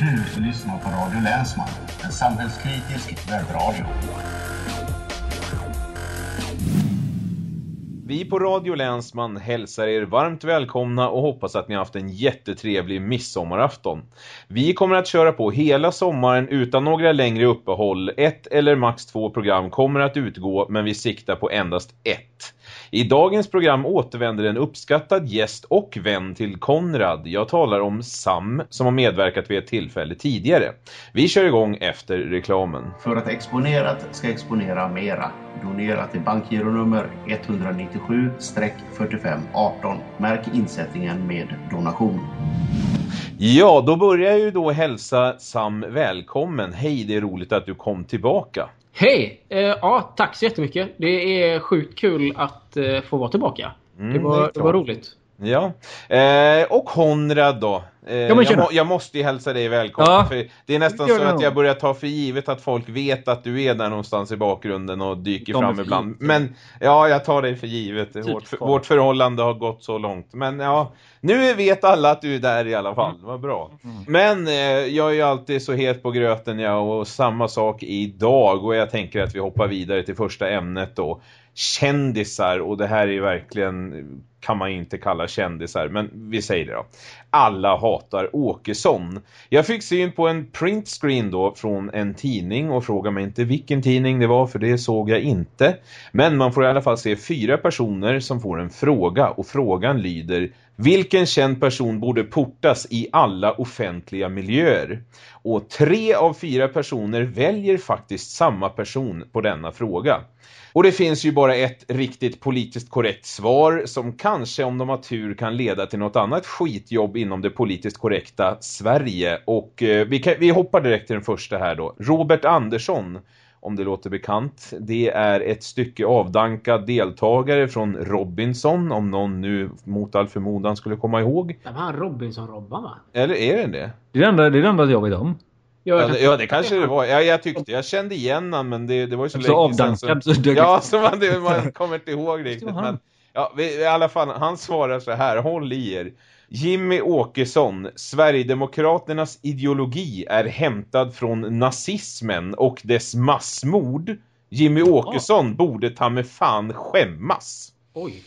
Du lyssnar på Radio Länsman, en samhällskritisk webbradio. Vi på Radio Länsman hälsar er varmt välkomna och hoppas att ni har haft en jättetrevlig midsommarafton. Vi kommer att köra på hela sommaren utan några längre uppehåll. Ett eller max två program kommer att utgå men vi siktar på endast ett. I dagens program återvänder en uppskattad gäst och vän till Konrad. Jag talar om Sam som har medverkat vid ett tillfälle tidigare. Vi kör igång efter reklamen. För att exponerat ska exponera mera. Donera till bankgironummer 197-4518. Märk insättningen med donation. Ja, då börjar jag ju då hälsa Sam välkommen. Hej, det är roligt att du kom tillbaka. Hej! Eh, ja, tack så jättemycket. Det är sjukt kul att eh, få vara tillbaka. Mm, det, det var, är det var roligt. Ja, eh, och Konrad då. Eh, Ja, jag, må, jag måste ju hälsa dig välkommen. Ja. För det är nästan så att jag börjar ta för givet att folk vet att du är där någonstans i bakgrunden och dyker mig fram för ibland. givet. Men ja, jag tar dig för givet. Typ Vårt, fan. vårt förhållande har gått så långt. Men ja, nu vet alla att du är där i alla fall. Mm. Vad bra. Men eh, jag är ju alltid så het på gröten, ja, och samma sak idag. Och jag tänker att vi hoppar vidare till första ämnet då. Kändisar, och det här är verkligen, kan man inte kalla kändisar, men vi säger det då. Alla hatar Åkesson. Jag fick syn på en printscreen då från en tidning och fråga mig inte vilken tidning det var för det såg jag inte. Men man får i alla fall se fyra personer som får en fråga och frågan lyder vilken känd person borde portas i alla offentliga miljöer? Och tre av fyra personer väljer faktiskt samma person på denna fråga. Och det finns ju bara ett riktigt politiskt korrekt svar som kanske om de har tur kan leda till något annat skitjobb inom det politiskt korrekta Sverige. Och eh, vi, kan, vi hoppar direkt till den första här då. Robert Andersson, om det låter bekant. Det är ett stycke avdankad deltagare från Robinson, om någon nu mot all förmodan skulle komma ihåg. Det var han Robinson-Robban va? Eller är det det? Det är det enda, det är det enda jag vet om. Jag Ja, ja, det kanske det var. Ja, jag tyckte, jag kände igen han, men det, det var ju så Så länge sedan. avdankad så Ja, så man, det, man kommer inte ihåg riktigt. Men, ja, vi, i alla fall, han svarar så här, håll i er. Jimmy Åkesson, Sverigedemokraternas ideologi är hämtad från nazismen och dess massmord. Jimmy Åkesson borde ta med fan skämmas. Oj.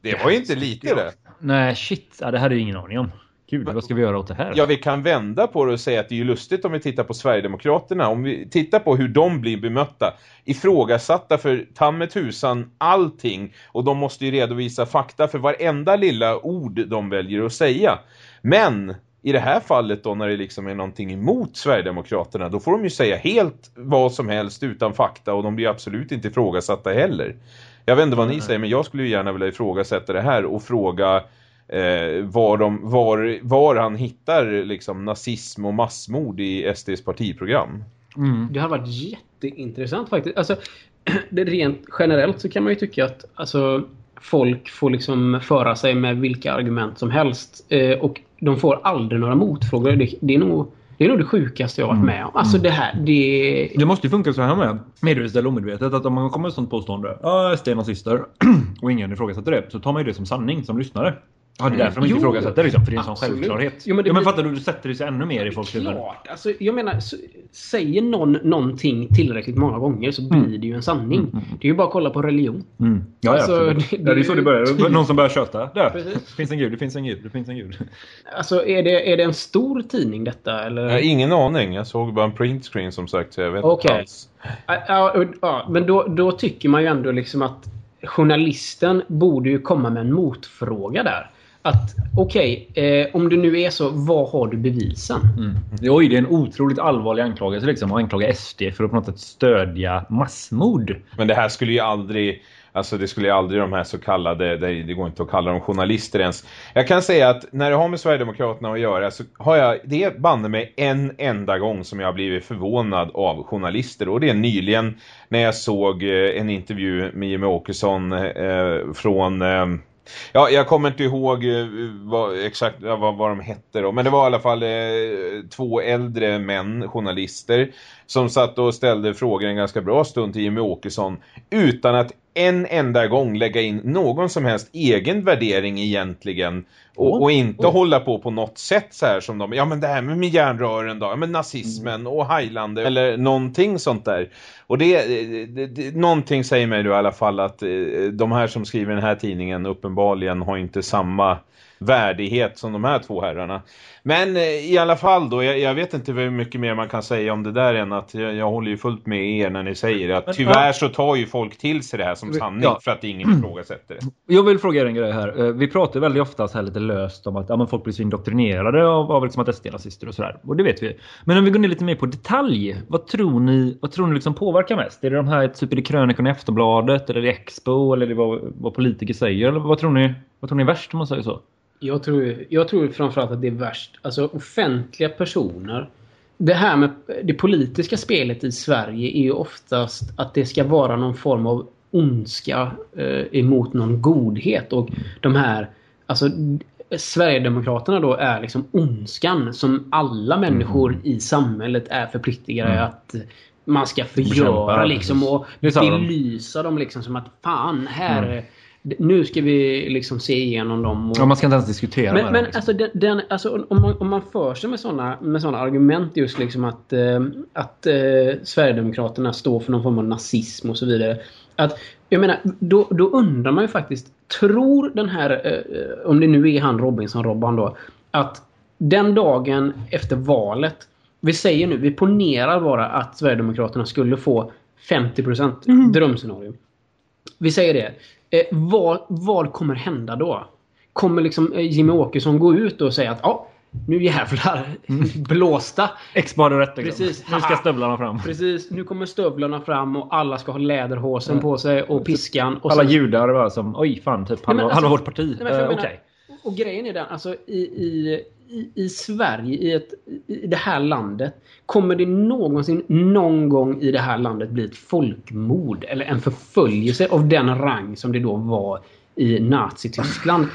Det var ju inte lite det. Nej, shit. Ja, det hade jag ingen aning om. Gud, vad ska vi göra åt det här? Ja, vi kan vända på det och säga att det är ju lustigt om vi tittar på Sverigedemokraterna. Om vi tittar på hur de blir bemötta. Ifrågasatta för tammet tusan allting. Och de måste ju redovisa fakta för varenda lilla ord de väljer att säga. Men i det här fallet då när det liksom är någonting emot Sverigedemokraterna. Då får de ju säga helt vad som helst utan fakta. Och de blir absolut inte ifrågasatta heller. Jag vet inte vad ni säger men jag skulle ju gärna vilja ifrågasätta det här och fråga eh, var, de, var, var han hittar liksom nazism och massmord i SDs partiprogram. Mm. Det har varit jätteintressant faktiskt. Alltså, det rent generellt så kan man ju tycka att alltså, folk får liksom föra sig med vilka argument som helst. Eh, och de får aldrig några motfrågor. Det, det, är nog, det är nog det sjukaste jag har varit med om. Alltså det här, det... Det måste ju funka så här med. Medvetet eller omedvetet. Att om man kommer med ett sånt påstående. Ja, SD är nazister. och ingen ifrågasätter det. Så tar man ju det som sanning som lyssnare. Ja, det är därför de inte ifrågasätter liksom. För det är en sån absolut. självklart. Jo, men det ja, men fattar du? Du sätter det sig ännu mer i folks huvuden. Alltså, jag menar, så, säger någon någonting tillräckligt många gånger så blir det ju en sanning. Det är ju bara att kolla på religion. Mm. Ja, ja, Alltså, absolut. det- ja, det är så det börjar. Någon som börjar köta. Det finns en gud, det finns en gud, det finns en gud. Alltså, är det, är det en stor tidning detta? Eller? Jag har ingen aning, jag såg bara en printscreen som sagt så jag vet Okej. inte alls. Ja, ja, ja, men då, då tycker man ju ändå liksom att journalisten borde ju komma med en motfråga där. Att okej, eh, om du nu är så, vad har du bevisen? Mm. Oj, det är en otroligt allvarlig anklagelse liksom. Att anklaga SD för att på något sätt stödja massmord. Men det här skulle ju aldrig Alltså det skulle ju aldrig de här så kallade, det, går inte att kalla dem journalister ens. Jag kan säga att när det har med Sverigedemokraterna att göra så har jag, det är banne mig en enda gång som jag har blivit förvånad av journalister. Och det är nyligen när jag såg eh, en intervju med Jimmy Åkesson eh, från... Ja, jag kommer inte ihåg eh, vad, exakt vad, vad de hette då. Men det var i alla fall eh, två äldre män, journalister, som satt och ställde frågor en ganska bra stund till Jimmy Åkesson utan att en enda gång lägga in någon som helst egen värdering egentligen och, och inte hålla på på något sätt så här som de, ja men det här med järnrören då, ja men nazismen Mm. och Highlander eller någonting sånt där. Och det, det, det, någonting säger mig då i alla fall att eh, de här som skriver den här tidningen uppenbarligen har inte samma värdighet som de här två herrarna. Men eh, i alla fall då, jag, jag vet inte hur mycket mer man kan säga om det där än att jag, jag håller ju fullt med er när ni säger att Men, tyvärr ja. så tar ju folk till sig det här som sanning ja. för att ingen ifrågasätter det. Jag vill fråga er en grej här. Eh, Vi pratar väldigt ofta så här lite löst om att ja, men folk blir så indoktrinerade av, av liksom att SD är nazister och sådär. Och det vet vi. Men om vi går ner lite mer på detalj. Vad tror ni, vad tror ni liksom påverkar mest? Är det de här typ i krönikorna i Efterbladet eller i Expo eller är det vad, vad politiker säger? Eller vad tror ni, vad tror ni är värst om man säger så? Jag tror, jag tror framförallt att det är värst. Alltså offentliga personer. Det här med det politiska spelet i Sverige är ju oftast att det ska vara någon form av ondska eh, emot någon godhet. Och de här, alltså Sverigedemokraterna då är liksom ondskan som alla människor i samhället är förpliktigade Mm. att man ska förgöra liksom och Det sa de. belysa dem liksom som att fan här nu ska vi liksom se igenom dem. Och, Ja, man ska inte ens diskutera men med men dem, liksom. alltså, den, den, alltså om, man, om man för sig med sådana med såna argument just liksom att, eh, att eh, Sverigedemokraterna står för någon form av nazism och så vidare. Att, jag menar, då, då undrar man ju faktiskt, tror den här, eh, om det nu är han Robinson-Robban då, att den dagen efter valet, vi säger nu, vi ponerar bara att Sverigedemokraterna skulle få 50% drömscenario. Vi säger det. Eh, vad, vad kommer hända då? Kommer liksom eh, Jimmy Åkesson gå ut och säga att ja, nu jävlar blåsta. Expo hade rätt liksom. Precis. Nu ska stövlarna fram. Precis, nu kommer stövlarna fram och alla ska ha läderhosen på sig och piskan. Och Alla sen- judar var som oj fan typ halva, men alltså- vårt parti. Nej, Eh, Okej. Och grejen är den, alltså i, i, i, i Sverige, i, ett, i det här landet. Kommer det någonsin, någon gång i det här landet bli ett folkmord eller en förföljelse av den rang som det då var i Nazityskland?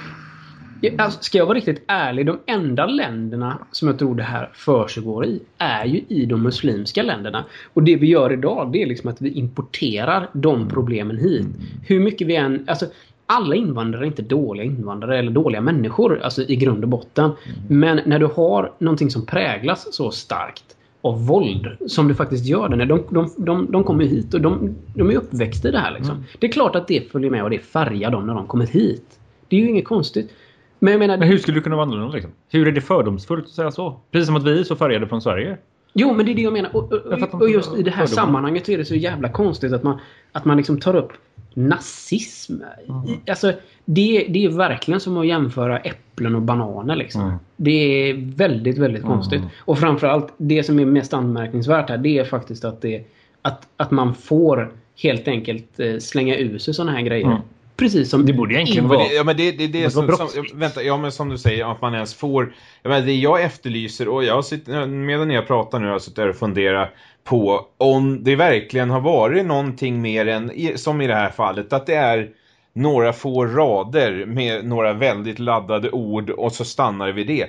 Alltså, ska jag vara riktigt ärlig, de enda länderna som jag tror det här försiggår i är ju i de muslimska länderna. Och det vi gör idag det är liksom att vi importerar de problemen hit. Hur mycket vi än... Alltså, alla invandrare är inte dåliga invandrare eller dåliga människor alltså i grund och botten. Men när du har någonting som präglas så starkt av våld som det faktiskt gör. De, de, de, de kommer hit och de, de är uppväxta i det här. Liksom. Det är klart att det följer med och det färgar dem när de kommer hit. Det är ju inget konstigt. Men jag menar... Men hur skulle du kunna vara annorlunda liksom? Hur är det fördomsfullt att säga så? Precis som att vi är så färgade från Sverige. Jo, men det är det jag menar. Och, och, och inte just i det här fördomar. sammanhanget så är det så jävla konstigt att man, att man liksom tar upp nazism. I, alltså, det, det är verkligen som att jämföra äpplen och bananer. Liksom. Mm. Det är väldigt, väldigt konstigt. Och framförallt, det som är mest anmärkningsvärt här, det är faktiskt att, det, att, att man får helt enkelt eh, slänga ur sig sådana här grejer. Precis som... Det borde egentligen Men vara... det, ja men det, det, det är Men som, som, vänta, ja men som du säger att man ens får jag menar, det jag efterlyser och jag sitter medan jag pratar nu har jag suttit där och funderat på om det verkligen har varit någonting mer än som i det här fallet att det är några få rader med några väldigt laddade ord och så stannar det vid det.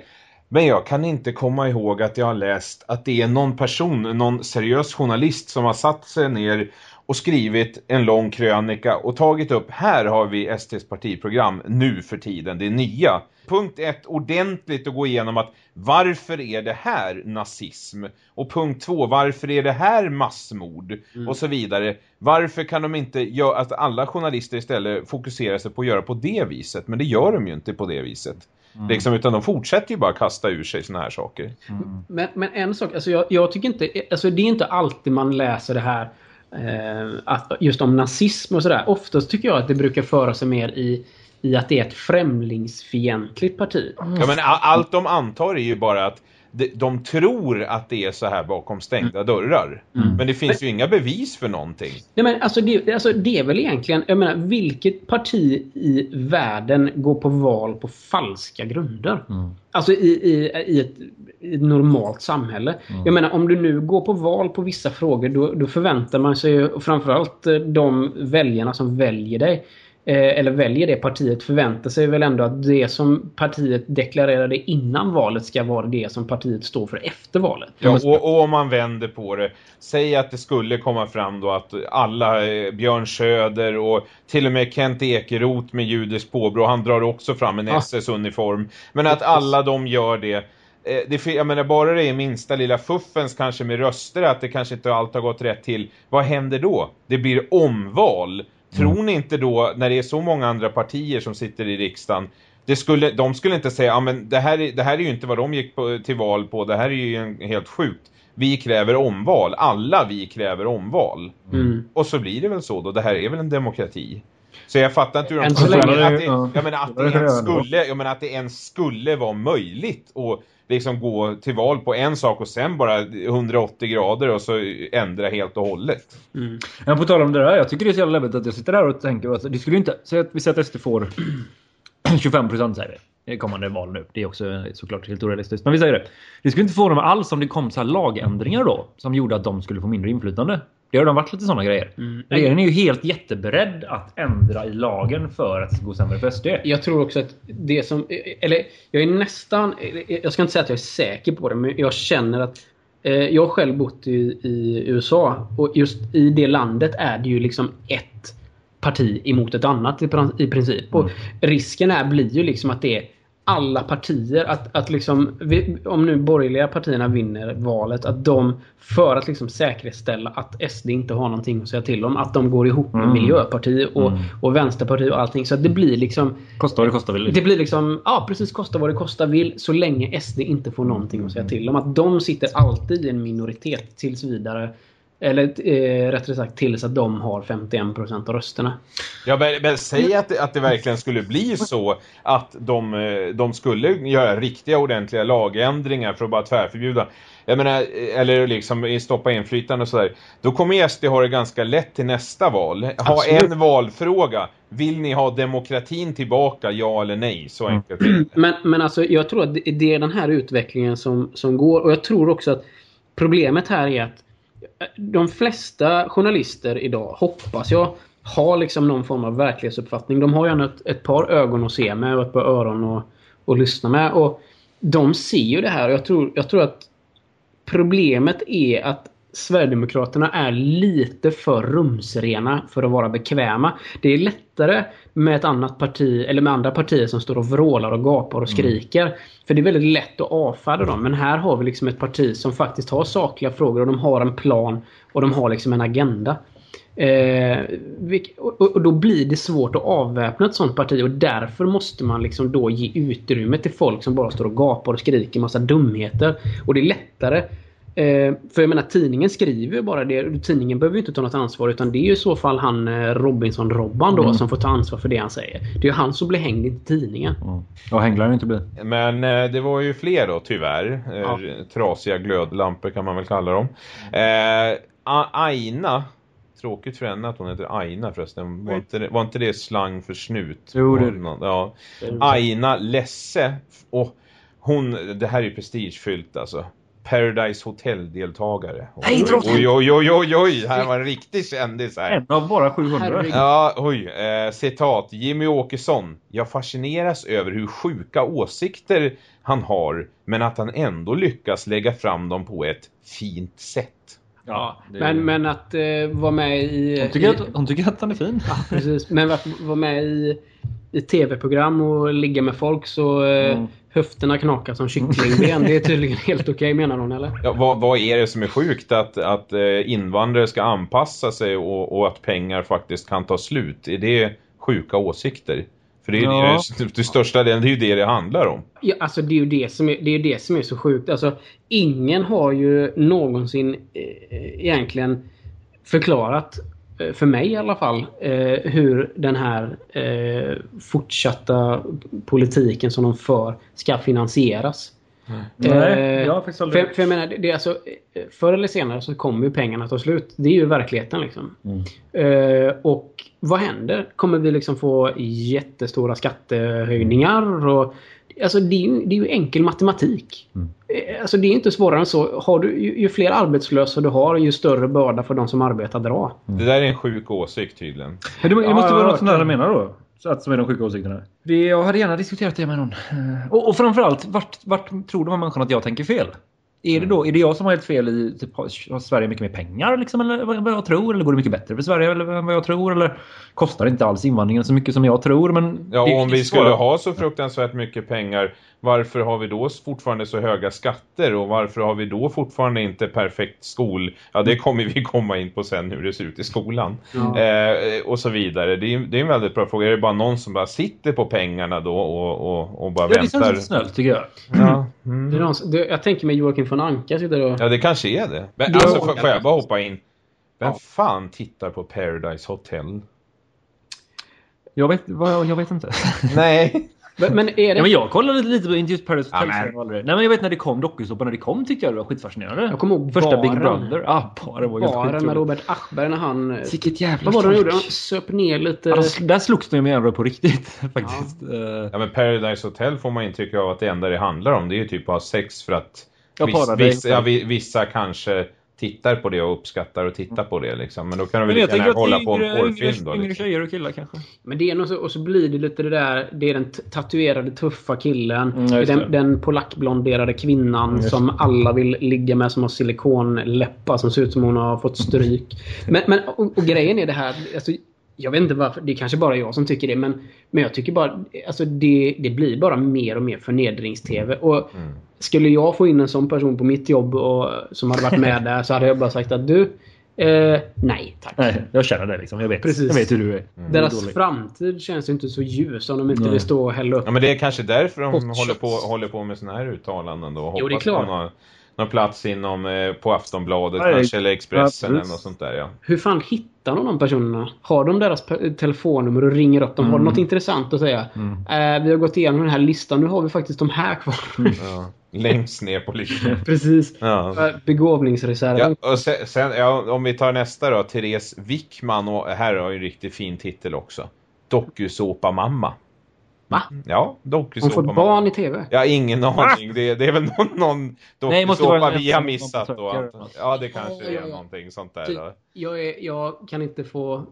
Men jag kan inte komma ihåg att jag har läst att det är någon person, någon seriös journalist som har satt sig ner och skrivit en lång krönika och tagit upp, här har vi STs partiprogram nu för tiden, det nya. Punkt ett, ordentligt att gå igenom att varför är det här nazism? Och punkt två, varför är det här massmord? Och så vidare. Varför kan de inte göra, att alla journalister istället fokuserar sig på att göra på det viset? Men det gör de ju inte på det viset. Liksom, utan de fortsätter ju bara kasta ur sig såna här saker. Men, men en sak, alltså jag, jag tycker inte, alltså det är inte alltid man läser det här Eh, att, just om nazism och sådär. Oftast tycker jag att det brukar föra sig mer i, i att det är ett främlingsfientligt parti. Ja, men allt de antar är ju bara att de, de tror att det är så här bakom stängda dörrar. Men det finns ju inga bevis för någonting. Nej, men alltså det, alltså det är väl egentligen, jag menar, vilket parti i världen går på val på falska grunder? Alltså i, i, i, ett, i ett normalt samhälle. Jag menar, om du nu går på val på vissa frågor, då, då förväntar man sig, framförallt eh, de väljarna som väljer dig, eller väljer det partiet förväntar sig väl ändå att det som partiet deklarerade innan valet ska vara det som partiet står för efter valet. Ja, och, och om man vänder på det, säg att det skulle komma fram då att alla, eh, Björn Söder och till och med Kent Ekeroth med judisk påbrå, han drar också fram en Ja. SS-uniform. Men att alla de gör det, eh, det, jag menar bara det är minsta lilla fuffens kanske med röster att det kanske inte allt har gått rätt till. Vad händer då? Det blir omval. Tror ni inte då, när det är så många andra partier som sitter i riksdagen, det skulle, de skulle inte säga, ja men det här, är- det här är ju inte vad de gick på, till val på, det här är ju en, helt sjukt. Vi kräver omval, alla vi kräver omval. Mm. Och så blir det väl så då, det här är väl en demokrati. Så jag fattar inte hur de Än så länge- att det, Ja. jag menar, att Det ens skulle, jag menar att det ens skulle vara möjligt att liksom gå till val på en sak och sen bara 180 grader och så ändra helt och hållet. Mm. Men på tal om det där, jag tycker det är så jävla läbbigt att jag sitter där och tänker att det skulle inte... Säg att vi säger att SD får 25% säger vi. I kommande val nu. Det är också såklart helt orealistiskt. Men vi säger det. Det skulle inte få dem alls om det kom så här lagändringar då. Som gjorde att de skulle få mindre inflytande. Det har de varit lite sådana grejer. Mm. Regeringen är ju helt jätteberedd att ändra i lagen för att det ska gå sämre för SD. Jag tror också att det som... Eller jag är nästan... Jag ska inte säga att jag är säker på det, men jag känner att... Eh, jag har själv bott i, i USA och just i det landet är det ju liksom ett parti emot ett annat i, prin- i princip. Och risken är blir ju liksom att det är alla partier, att, att liksom, om nu borgerliga partierna vinner valet, att de för att liksom säkerställa att SD inte har någonting att säga till om, att de går ihop med Mm. Miljöpartiet och, Mm. och Vänsterpartiet och allting. Så att det blir liksom Kostar vad det kostar väl. det blir liksom, ja precis kosta vad det kosta vill så länge SD inte får någonting att säga till om. Att de sitter alltid i en minoritet tills vidare. Eller eh, rättare sagt tills att de har 51% av rösterna. Ja, men, men säg att, att det verkligen skulle bli så att de, eh, de skulle göra riktiga ordentliga lagändringar för att bara tvärförbjuda. Jag menar, eh, eller liksom stoppa inflytande och sådär. Då kommer SD ha det ganska lätt till nästa val. Ha Absolut. en valfråga. Vill ni ha demokratin tillbaka, ja eller nej? Så enkelt det. Men, men alltså jag tror att det är den här utvecklingen som, som går. Och jag tror också att problemet här är att de flesta journalister idag, hoppas jag, har liksom någon form av verklighetsuppfattning. De har ju ett, ett par ögon att se med och ett par öron att, att lyssna med. Och de ser ju det här och jag tror, jag tror att problemet är att Sverigedemokraterna är lite för rumsrena för att vara bekväma. Det är lättare med ett annat parti, eller med andra partier som står och vrålar och gapar och skriker. För det är väldigt lätt att avfärda dem. Men här har vi liksom ett parti som faktiskt har sakliga frågor och de har en plan och de har liksom en agenda. Eh, och, då blir det svårt att avväpna ett sånt parti och därför måste man liksom då ge utrymme till folk som bara står och gapar och skriker massa dumheter. Och det är lättare för jag menar tidningen skriver ju bara det. Tidningen behöver ju inte ta något ansvar utan det är ju i så fall han eh, Robinson-Robban då som får ta ansvar för det han säger. Det är ju han som blir hängd i tidningen. Mm. Ja, hänglar inte bli. Men eh, det var ju fler då, tyvärr. Eh, Ja. Trasiga glödlampor kan man väl kalla dem. Eh, Aina. Tråkigt för henne att hon heter Aina förresten. Var inte det, var inte det slang för snut? Jo, det är Ja. Aina Lesse. Och hon, det här är ju prestigefyllt alltså. Paradise Hotel-deltagare. Nej, trots- Oj, oj, oj, oj, oj. Här var en riktig kändis här. En av bara 700. Herregud. Ja, oj. Eh, citat. Jimmy Åkesson. Jag fascineras över hur sjuka åsikter han har, men att han ändå lyckas lägga fram dem på ett fint sätt. Ja, det- Men, men att eh, vara med i... Hon tycker, i, att, hon tycker att han är fin. Ja, precis. Men att vara med i, i tv-program och ligga med folk så eh, Mm. höfterna knakar som kycklingben. Det är tydligen helt okej menar hon eller? Ja, vad, vad är det som är sjukt? Att, att eh, invandrare ska anpassa sig och, och att pengar faktiskt kan ta slut? Är det sjuka åsikter? För det är Ja. det, det största delen, det är ju det det handlar om. Ja, alltså det är ju det som är, det är, det som är så sjukt. Alltså, ingen har ju någonsin eh, egentligen förklarat, för mig i alla fall, eh, hur den här eh, fortsatta politiken som de för ska finansieras. Nej, Eh, jag har faktiskt aldrig... För, för jag menar, det, är alltså, eh, förr eller senare så kommer ju pengarna ta slut. Det är ju verkligheten liksom. Mm. Eh, och vad händer? Kommer vi liksom få jättestora skattehöjningar? Och Alltså det är ju, det är ju enkel matematik. Mm. Eh, Alltså det är inte svårare än så. Har du, ju, ju fler arbetslösa du har, ju större börda för de som arbetar dra. Det där är en sjuk åsikt tydligen. Det, det Ja, måste jag vara något sånt där du menar då? Så att som är de sjuka åsikterna. Jag hade gärna diskuterat det med någon. Eh, Och, och framförallt, vart, vart tror de här människorna att jag tänker fel? Är det då är det jag som har helt fel i typ, har Sverige mycket mer pengar liksom, eller vad, jag tror? Eller går det mycket bättre för Sverige eller vad jag tror? Eller kostar inte alls invandringen så mycket som jag tror? Men Ja, det om vi skulle ha så fruktansvärt mycket pengar, varför har vi då fortfarande så höga skatter? Och varför har vi då fortfarande inte perfekt skol... Ja, det kommer vi komma in på sen hur det ser ut i skolan. Ja. Eh, och så vidare. Det är, det är en väldigt bra fråga. Är det bara någon som bara sitter på pengarna då och, och, och bara Ja, det känns väntar? lite snällt tycker jag. Ja. Det är Mm. någon, det, jag tänker mig Joakim von Anka sitter och... ja, det kanske är det. Men alltså, får, får jag bara hoppa in? Vem Ja. fan tittar på Paradise Hotel? Jag vet, vad, jag vet inte. Nej. Men, men är det... Ja, men jag kollade lite, på inte just Paradise Hotel. Ja, men- Nej men jag vet när det kom dokusåpa när det kom tyckte jag det var skitfascinerande. Jag kommer ihåg Första Big baren. Brother. Ja, baren var helt Baren med. Robert Aschberg när han... Vilket jävla Vad var det de folk. gjorde? De söp ner lite... Ja, de- där slogs de med varandra på riktigt faktiskt. Eh, Ja men Paradise Hotel får man intryck av att det enda det handlar om det är ju typ att ha sex för att Ja, viss, Paradise vissa, ja, vissa kanske tittar på det och uppskattar och tittar på det liksom. Men då kan de väl lika gärna hålla på en porrfilm då. yngre, Liksom. tjejer och killar kanske. Men det är nog så, och så blir det lite det där, det är den tatuerade tuffa killen. Mm, den, den polackblonderade kvinnan just som alla vill ligga med som har silikonläppar som ser ut som hon har fått stryk. men, men och, och grejen är det här, alltså, jag vet inte varför, det är kanske bara jag som tycker det men, men jag tycker bara, alltså det, det blir bara mer och mer förnedrings-tv. Och Mm. skulle jag få in en sån person på mitt jobb och, som hade varit med där så hade jag bara sagt att du, eh, nej tack. Nej, jag känner det liksom. Jag vet, Precis. jag vet hur du är. Mm. Är Deras dålig. framtid känns ju inte så ljus om de inte Nej. vill stå och hälla upp Ja men det är kanske därför de håller på, håller på med såna här uttalanden då. Jo, det är klart. Någon, plats inom, eh, på Aftonbladet Nej, kanske eller Expressen absolut. eller något sånt där ja. Hur fan hittar de de personerna? Har de deras telefonnummer och ringer upp dem? Har de något intressant att säga? Mm. Eh, vi har gått igenom den här listan. Nu har vi faktiskt de här kvar. ja. Längst ner på listan. Precis. Ja. Eh, Begåvningsreserven. Ja, och sen, sen, ja, om vi tar nästa då, Therese Wickman och här har ju en riktigt fin titel också. Dokusåpa-mamma. Va? Ja, Hon dokusåpa-mamma. får barn i TV. Har ingen aning. Det, det är väl någon, någon dokusåpa vi har missat då. Ja, det kanske Ja, ja, är ja. någonting sånt där Typ, då. jag, är, jag kan inte få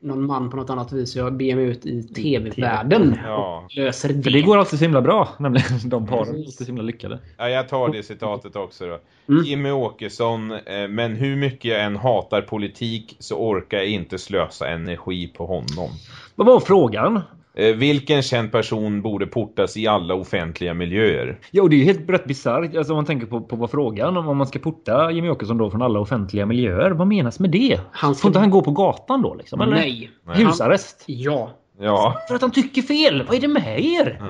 någon man på något annat vis. Jag ber mig ut i TV-världen. Ja. Löser det. För det går alltid så himla bra, nämligen de paren. Precis. Alltid så himla lyckade. ja, jag tar det citatet också då. Mm. Jimmy Åkesson, eh, men hur mycket jag än hatar politik så orkar jag inte slösa energi på honom. Vad var frågan? Eh, vilken känd person borde portas i alla offentliga miljöer? Jo, det är ju helt rätt bisarrt. Alltså om man tänker på, på vad frågan om om man ska porta Jimmy Åkesson då från alla offentliga miljöer. Vad menas med det? Han ska- Får inte han gå på gatan då liksom? Eller? Nej. Husarrest? Ja. Ja. För att han tycker fel! Vad är det med er?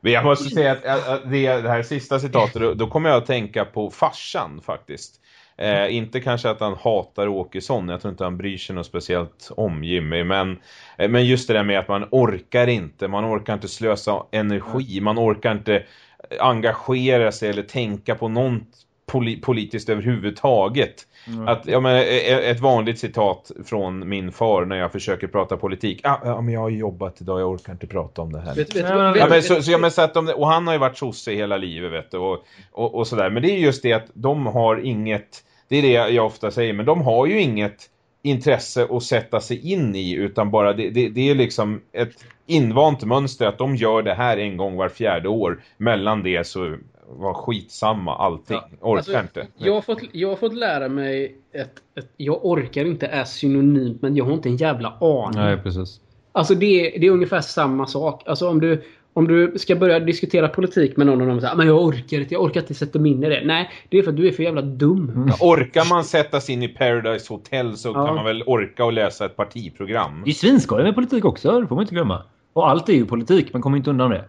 Men jag måste säga att, det, här sista citatet, då, då kommer jag att tänka på farsan faktiskt. Eh, inte kanske att han hatar Åkesson, jag tror inte han bryr sig något speciellt om Jimmy, men, eh, men just det där med att man orkar inte, man orkar inte slösa energi, man orkar inte engagera sig eller tänka på något poli politiskt överhuvudtaget. Att, ja, men, eh, ett vanligt citat från min far när jag försöker prata politik. Ah, ja, men jag har jobbat idag, jag orkar inte prata om det här. Vet, vet, Ja, men- vet, Ja, men vet- så, så, ja, men så att de, och han har ju varit sosse hela livet vet du, och, och, och sådär. Men det är just det att de har inget, det är det jag ofta säger, men de har ju inget intresse att sätta sig in i utan bara det, det, det är liksom ett invant mönster att de gör det här en gång var fjärde år. Mellan det så var skitsamma allting. Ja, Orkar alltså, inte. Jag har, fått, jag har fått lära mig att, jag orkar inte är synonymt men jag har inte en jävla aning. precis. Alltså det, är- det är ungefär samma sak. Alltså om du, om du ska börja diskutera politik med någon och de säger men jag orkar inte, jag orkar inte sätta mig in i det. Nej, det är för att du är för jävla dum. Ja, Orkar man sätta sig in i Paradise Hotel så Ja. kan man väl orka och läsa ett partiprogram. Det är svinskoj med politik också, det får man inte glömma. Och allt är ju politik, man kommer inte undan det.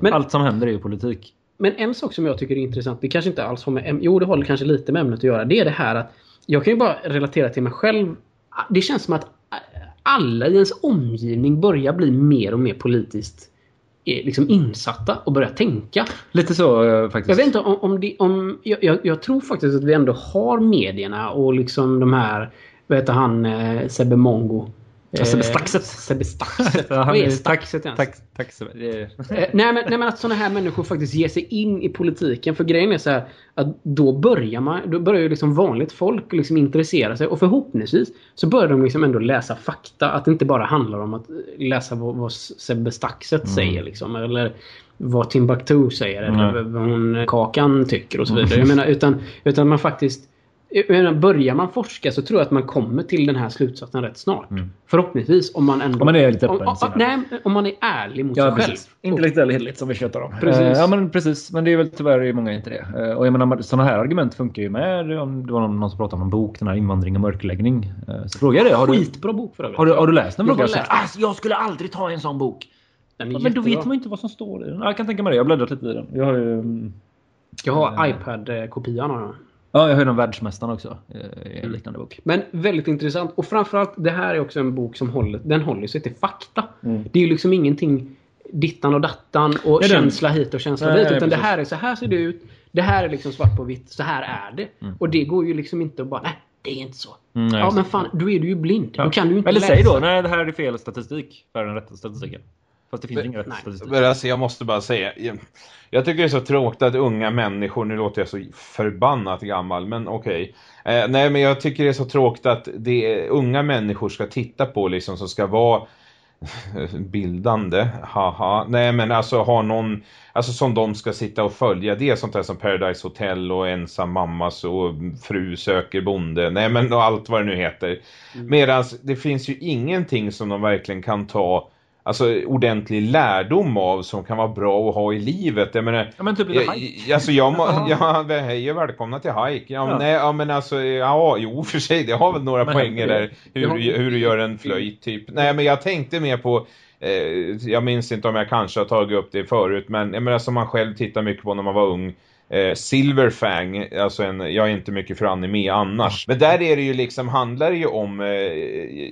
Men, Allt som händer är ju politik. men en sak som jag tycker är intressant, det kanske inte alls har med Jo, det har kanske lite med ämnet att göra. Det är det här att jag kan ju bara relatera till mig själv. Det känns som att alla i ens omgivning börjar bli mer och mer politiskt eh, liksom insatta och börjar tänka. Lite så eh, faktiskt. Jag vet inte om, om, det, om jag, jag, jag tror faktiskt att vi ändå har medierna och liksom de här, vad heter han, eh, Sebbe Mongo. Eh, Sebbe Staxet. Sebbe Staxet. Ja, han är Staxet ens? Eh, nej, men, nej men att sådana här människor faktiskt ger sig in i politiken. För grejen är så här att då börjar man, då börjar ju liksom vanligt folk liksom intressera sig. Och förhoppningsvis så börjar de liksom ändå läsa fakta. Att det inte bara handlar om att läsa vad, vad Sebbe Staxet säger liksom. Eller vad Timbuktu säger. Eller Mm. vad hon Kakan tycker och så vidare. Jag menar, utan, utan man faktiskt börjar man forska så tror jag att man kommer till den här slutsatsen rätt snart. Förhoppningsvis om man ändå... Om man är lite öppen om, om, nej, om man är ärlig mot Ja, sig själv. precis. Intellektuell helhet som vi tjötar om. Precis. Eh, Ja, men precis. Men det är väl tyvärr är många inte det. Eh, Och jag menar, sådana här argument funkar ju med. Om det var någon, någon som pratade om en bok, den här invandring och mörkläggning. Eh, Så frågar jag det. Har du, Skitbra bok för övrigt. har du, har du läst den? Jag har läst alltså, jag skulle aldrig ta en sån bok. Den är Ja, men då vet man ju inte vad som står i den. Ja, Jag kan tänka mig det. Jag har bläddrat lite i den. Jag har ju... mm, Jag har iPad-kopian. Ja, jag ju den Världsmästaren också. eh, I en liknande bok. Men väldigt intressant. Och framförallt, det här är också en bok som håller, den håller sig till fakta. Mm. Det är ju liksom ingenting dittan och dattan och Ja, den- känsla hit och känsla Nej, dit. nej, Utan det precis. här är så här ser det ut. Det här är liksom svart på vitt. Så här är det. Mm. Och det går ju liksom inte att bara, nej, det är inte så. Mm, nej, ja, men det. fan, då är du ju blind. Ja. Då kan du inte Eller läsa. säg då, nej det här är fel statistik för den rätta statistiken. Fast det finns ingen rätt statistik. Alltså, jag måste bara säga. Jag, jag tycker det är så tråkigt att unga människor, nu låter jag så förbannat gammal, men okej. Eh, nej, men jag tycker det är så tråkigt att det unga människor ska titta på liksom, som ska vara bildande, haha. Nej men alltså ha någon, alltså som de ska sitta och följa. Det är sånt där som Paradise Hotel och ensam mammas och fru söker bonde. Nej men och allt vad det nu heter. Medan det finns ju ingenting som de verkligen kan ta Alltså ordentlig lärdom av som kan vara bra att ha i livet. Jag menar, Ja men typ lite jag, alltså jag må, ja, hej och välkomna till hike. Ja, men, Ja. nej, ja men alltså, ja, jo för sig, det har väl några Men poänger det- där. Hur, du- hur du gör en flöjt typ. Nej men jag tänkte mer på, eh, jag minns inte om jag kanske har tagit upp det förut, men jag menar som man själv tittar mycket på när man var ung. Eh, Silverfang, alltså en, jag är inte mycket för anime annars. Men där är det ju liksom, handlar det ju om, eh,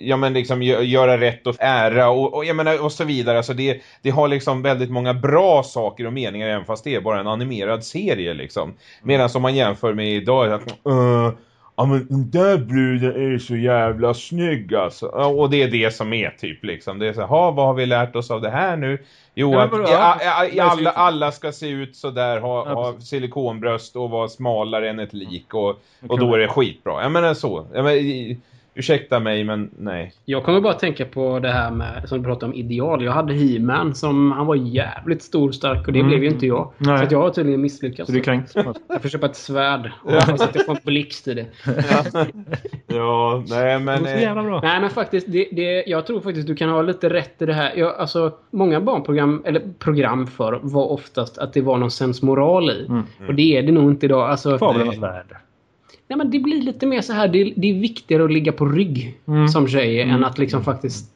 ja men liksom göra rätt och ära och, och jag menar och så vidare. Alltså det, det har liksom väldigt många bra saker och meningar även fast det är bara en animerad serie liksom. Medan om man jämför med idag, att, uh, Ja men den där bruden är så jävla snygg alltså. Och det är det som är typ liksom. Det är så här, "Ha, vad har vi lärt oss av det här nu? Jo, Ja, att ja, ja, alla, alla ska se ut så där, ha, ha silikonbröst och vara smalare än ett lik och, och då är det skitbra. Jag menar så. Jag menar, ursäkta mig men nej. Jag kommer bara tänka på det här med, som du pratade om, ideal. Jag hade He-Man som, han var jävligt stor stark och det Mm. blev ju inte jag. Nej. Så att jag har tydligen misslyckats. Så du är kränkt? Jag får köpa ett svärd och hoppas att jag får en blixt i det. Ja, nej men... Det så jävla bra. Nej men faktiskt, det, det, jag tror faktiskt du kan ha lite rätt i det här. Jag, alltså, många barnprogram, eller program för var oftast att det var någon sensmoral i. Mm. Och det är det nog inte idag. Alltså, Fablernas värld. Nej, men det blir lite mer så här, det, det är viktigare att ligga på rygg Mm. som tjej Mm. än att liksom faktiskt...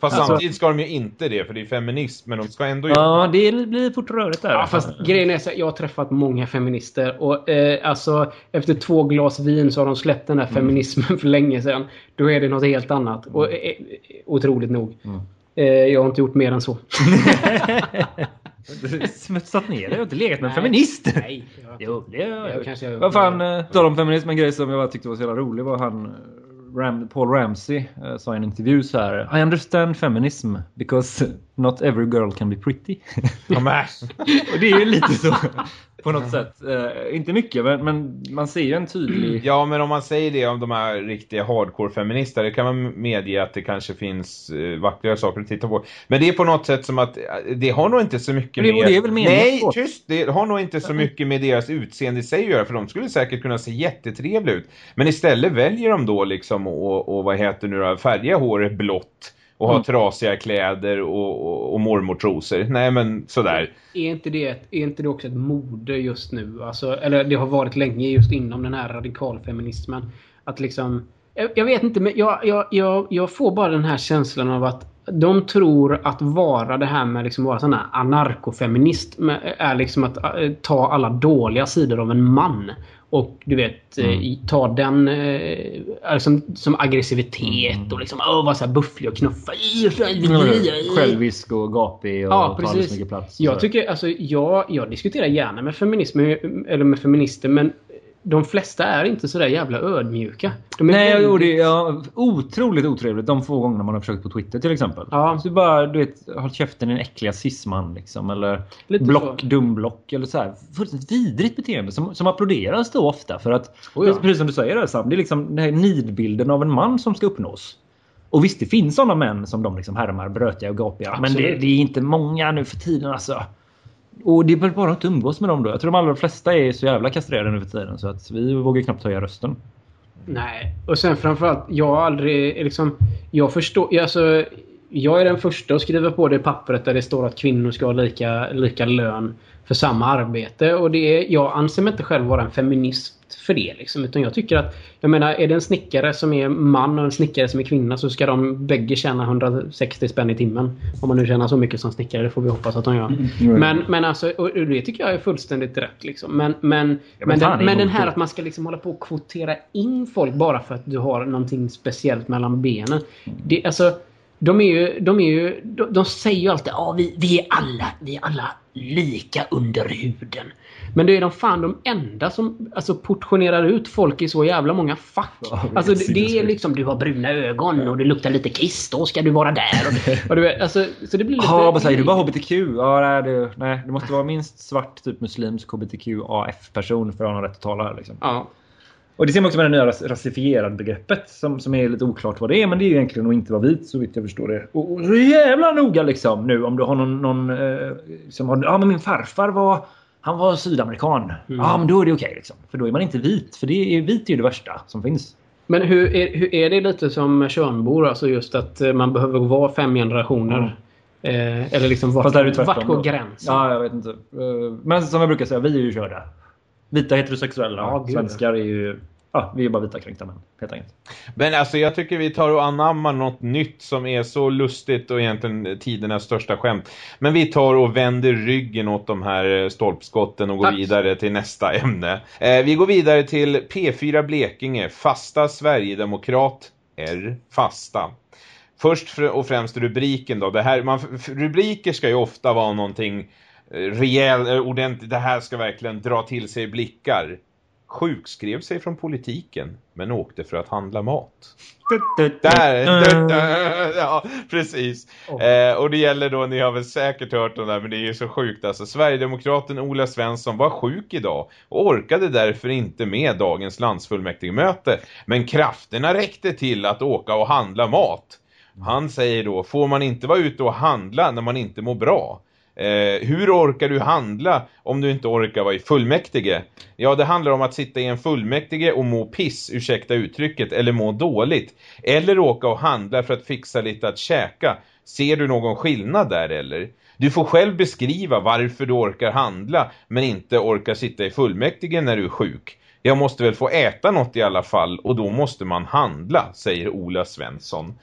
Fast Alltså- samtidigt ska de ju inte det för det är feminism men de ska ändå Ja, det blir fort rörigt där. Ja, fast grejen är så här, jag har träffat många feminister och eh, alltså efter två glas vin så har de släppt den här feminismen för länge sedan. Då är det något helt annat. Och eh, otroligt nog. Mm. Eh, jag har inte gjort mer än så. Smutsat ner dig. Jag har inte legat med en Nej. feminist. Nej. jag- Jo, det har jag Jag kanske gjort Vad fan, det. eh, tal om feminism, en grej som jag tyckte var så jävla rolig var han eh, Ram, Paul Ramsey eh, sa i en intervju så här I understand feminism because not every girl can be pretty. Och det är ju lite så på något sätt. Eh, inte mycket, men, men man ser ju en tydlig... Ja, men om man säger det om de här riktiga hardcore-feminister, det kan man medge att det kanske finns eh, vackrare saker att titta på. Men det är på något sätt som att eh, det har nog inte så mycket Det- med... det är väl Nej, tyst! Det har nog inte så mycket med deras utseende i sig att göra, för de skulle säkert kunna se jättetrevliga ut. Men istället väljer de då liksom och, och vad heter nu då, färga håret blått och ha Mm. trasiga kläder och, och, och mormortrosor. Nej, men sådär. Är inte, det, är inte det också ett mode just nu? Alltså, eller det har varit länge just inom den här radikalfeminismen. Att liksom... Jag, jag vet inte, men jag, jag, jag, jag får bara den här känslan av att de tror att vara det här med liksom vara sån här anarkofeminist är liksom att eh, ta alla dåliga sidor av en man. Och du vet, eh, i- ta den eh, liksom, som aggressivitet och liksom åh, vara så här bufflig och knuffa. Självisk och gapig och Ja, tar precis. mycket plats. Jag tycker, alltså, jag, jag diskuterar gärna med feminism, eller med feminister, men de flesta är inte så där jävla ödmjuka. Nej, väldigt- det är ja, otroligt otrevligt. De få gångerna man har försökt på Twitter till exempel. Ja. Så bara, du vet, håll käften din äckliga cisman liksom. Eller Lite block, så. dumblock. Eller så här. Fullständigt vidrigt beteende som, som applåderas då ofta. För att, Oh ja. precis som du säger där Sam, det är liksom den här nidbilden av en man som ska uppnås. Och visst, det finns sådana män som de liksom härmar, brötiga och gapiga. Men Absolut. det, det är inte många nu för tiden alltså. Och det är väl bara att inte umgås med dem då. Jag tror de allra flesta är så jävla kastrerade nu för tiden så att vi vågar knappt höja rösten. Nej, och sen framförallt, jag har aldrig liksom... Jag förstår... Alltså, jag är den första att skriva på det pappret där det står att kvinnor ska ha lika, lika lön för samma arbete. Och det är, jag anser mig inte själv vara en feminist för det. Liksom, utan jag tycker att... Jag menar, är det en snickare som är man och en snickare som är kvinna så ska de bägge tjäna 160 spänn i timmen. Om man nu tjänar så mycket som snickare, det får vi hoppas att de gör. Men, men alltså, och det tycker jag är fullständigt rätt. Liksom. Men, men, men men, den, men den här att man ska liksom hålla på och kvotera in folk bara för att du har någonting speciellt mellan benen. Det, alltså, de är ju, de är ju, de, de säger ju alltid att vi, vi är alla, vi är alla lika under huden. Men det är de fan de enda som alltså, portionerar ut folk i så jävla många fack. Ja, det är alltså, det, det är liksom du har bruna ögon och det luktar lite kiss, då ska du vara där. Och, och du alltså, så det blir lite... Ja, vad säger du? Bara HBTQ? Ja, nej, det, nej, det måste vara minst svart typ muslimsk HBTQ-AF-person för att ha någon rätt att tala. Liksom. Ja. Och det ser man också med det nya ras- rasifierad begreppet som, som är lite oklart vad det är. Men det är ju egentligen att inte vara vit så vitt jag förstår det. Och, och så jävla noga liksom nu om du har någon, någon eh, som har... Ja men min farfar var... Han var sydamerikan. Ja men då är det okej liksom. För då är man inte vit. För det är, vit är ju det värsta som finns. Men hur är, hur är det lite som Tjörnbor? Alltså just att eh, man behöver vara fem generationer. Eh, eller liksom vart, Fast där är det tvärtom vart går gränsen? Ja, jag vet inte. Eh, Men som jag brukar säga, vi är ju körda. Vita heterosexuella. Ja. Svenskar är ju... Ja, vi är bara vita kränkta män. Helt enkelt. Men alltså jag tycker vi tar och anammar något nytt som är så lustigt och egentligen tidernas största skämt. Men vi tar och vänder ryggen åt de här eh, stolpskotten och går Tack. vidare till nästa ämne. Eh, vi går vidare till P4 Blekinge, fasta Sverigedemokrat är fasta. Först och främst rubriken då. Det här, man, rubriker ska ju ofta vara någonting rejäl, eh, ordentligt. Det här ska verkligen dra till sig blickar. Sjukskrev sig från politiken men åkte för att handla mat. Där! ja, precis. Eh, och det gäller då, ni har väl säkert hört om det här, men det är ju så sjukt. Alltså, Sverigedemokraten Ola Svensson var sjuk idag och orkade därför inte med dagens landsfullmäktigemöte. Men krafterna räckte till att åka och handla mat. Han säger då, får man inte vara ute och handla när man inte mår bra? Eh, hur orkar du handla om du inte orkar vara i fullmäktige? Ja, det handlar om att sitta i en fullmäktige och må piss, ursäkta uttrycket, eller må dåligt. Eller åka och handla för att fixa lite att käka. Ser du någon skillnad där eller? Du får själv beskriva varför du orkar handla men inte orkar sitta i fullmäktige när du är sjuk. Jag måste väl få äta något i alla fall och då måste man handla, säger Ola Svensson.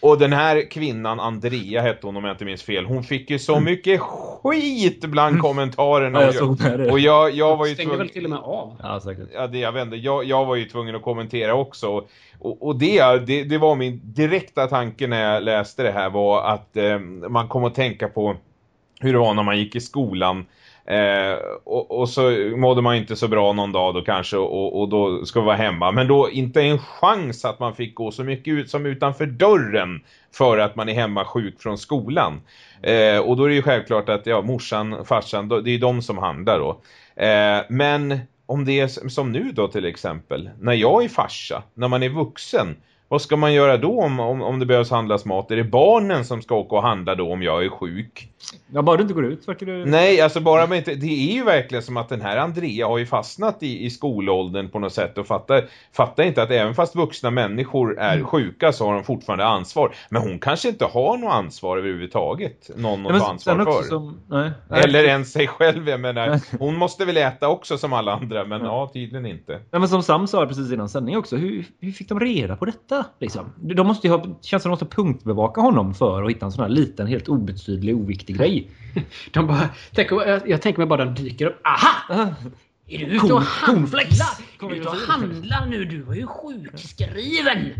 Och den här kvinnan, Andrea hette hon om jag inte minns fel, hon fick ju så mycket skit bland kommentarerna. Ja, jag såg det. och jag, jag var ju Stänger väl tvungen... till och med av. Ja, säkert. Ja, det jag vände. Jag, jag var ju tvungen att kommentera också. Och, och det, det, det var min direkta tanke när jag läste det här var att eh, man kom att tänka på hur det var när man gick i skolan. Eh, och, och så mådde man inte så bra någon dag då kanske och, och då ska vi vara hemma. Men då inte en chans att man fick gå så mycket ut som utanför dörren för att man är hemma sjuk från skolan. Eh, och då är det ju självklart att ja, morsan, farsan, då, det är de som handlar då. Eh, men om det är som nu då till exempel, när jag är farsa, när man är vuxen, vad ska man göra då om, om, om det behövs handlas mat? Är det barnen som ska åka och handla då om jag är sjuk? Ja, bara du inte går ut verkar du... Nej, alltså bara med inte, det är ju verkligen som att den här Andrea har ju fastnat i, i skolåldern på något sätt och fattar, fattar inte att även fast vuxna människor är sjuka så har de fortfarande ansvar. Men hon kanske inte har något ansvar överhuvudtaget, någon Ja, att men ta ansvar för. Som, nej. Eller ens sig själv, jag menar. Hon måste väl äta också som alla andra, men ja, tydligen inte. Nej, men som Sam sa precis innan sändning också. Hur, hur fick de reda på detta? Liksom? De måste ju ha, känns som de måste punktbevaka honom för att hitta en sån här liten, helt obetydlig, oviktig grej. De bara, tänk, jag, jag tänker mig bara den dyker upp. Aha! Är du ute och handlar? Är du ute och handlar nu? Du var ju sjukskriven!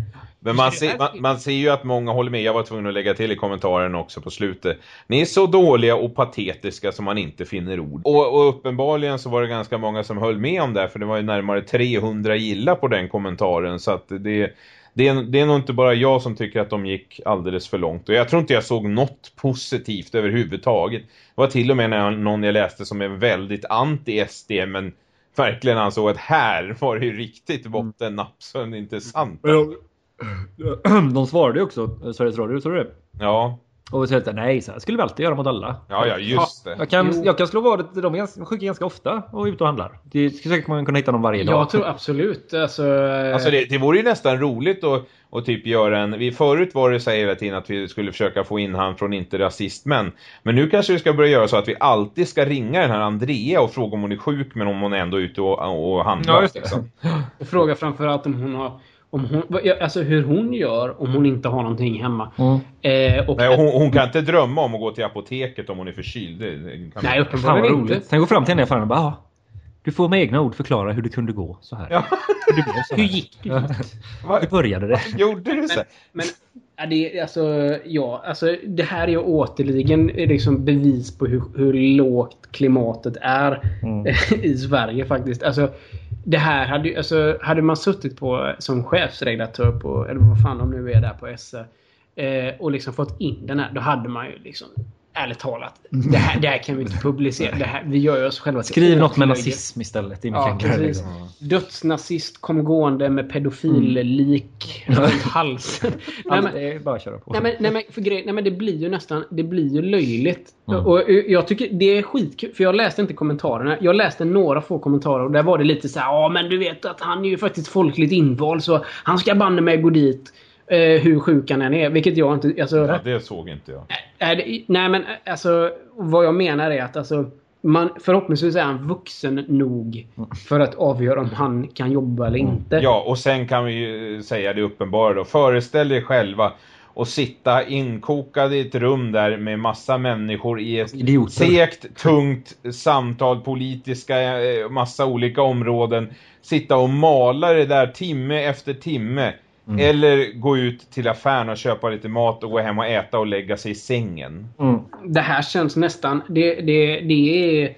Men man ser, man, man ser ju att många håller med. Jag var tvungen att lägga till i kommentaren också på slutet. Ni är så dåliga och patetiska som man inte finner ord. Och, och uppenbarligen så var det ganska många som höll med om det. För det var ju närmare 300 gilla på den kommentaren. Så att det, det, är, det är nog inte bara jag som tycker att de gick alldeles för långt. Och jag tror inte jag såg något positivt överhuvudtaget. Det var till och med när jag, någon jag läste som är väldigt anti-SD men verkligen ansåg att här var det ju riktigt bottennapp så det är inte sant. De svarade ju också, Sveriges Radio, tror du det? Ja, Och så att nej, så här skulle vi alltid göra mot alla. ja, ja just det. Jag kan, jag kan slå vad att de är ganska, skicka ganska ofta och ute och handlar. Det ska säkert man kunna hitta dem varje dag. Jag tror absolut. Alltså, Alltså det, det vore ju nästan roligt att, att typ göra en... Vi, förut var det så hela tiden att vi skulle försöka få in han från inte rasistmän. Men nu kanske vi ska börja göra så att vi alltid ska ringa den här Andrea och fråga om hon är sjuk men om hon är ändå ute och, och handlar. Ja, just det. liksom. Och fråga framförallt om hon har... Om hon, vad- alltså hur hon gör om hon inte har någonting hemma. Mm. Eh, och, Nej, hon, hon kan inte drömma om att gå till apoteket om hon är förkyld. Det, det kan nej, vad uppenbarligen inte. roligt. Sen går fram till henne i affären och bara "Ja, Du får med egna ord förklara hur det kunde gå så här. Ja. Hur det blev så här. Hur gick det? Hur började det? Gjorde du så? Men ja, det, är- alltså, ja, alltså, det här är ju återigen liksom bevis på hur, hur lågt klimatet är Mm. i Sverige faktiskt. Alltså, det här hade, ju- alltså, hade man suttit på eh, som chefsredaktör på, eller vad fan de nu är där på SR, eh, och liksom fått in den här, då hade man ju liksom Ärligt talat. Det här, det här kan vi inte publicera. Det här, vi gör ju oss själva till Skriv något med nazism istället. Det Ja, precis. Dödsnazist kom gående med pedofillik runt halsen. Nej, men, Allt är bara att köra på. Nej men, nej, men, för grej, nej men det blir ju nästan, det blir ju löjligt. Mm. Och jag tycker det är skitkul, för jag läste inte kommentarerna. Jag läste några få kommentarer och där var det lite så här, ja men du vet att han är ju faktiskt folkligt invald så han ska banne mig gå dit. Eh, hur sjuk han än är. Vilket jag inte, alltså... Ja, det såg inte jag. Det, nej men alltså, vad jag menar är att alltså, man, förhoppningsvis är han vuxen nog för att avgöra om han kan jobba eller inte. Ja, och sen kan vi ju säga det uppenbara då. Föreställ er själva och sitta inkokade i ett rum där med massa människor i ett Idioter. segt, tungt samtal, politiska, eh, massa olika områden. Sitta och mala det där timme efter timme. Eller gå ut till affären och köpa lite mat och gå hem och äta och lägga sig i sängen. Mm. Det här känns nästan... Det, det, det är...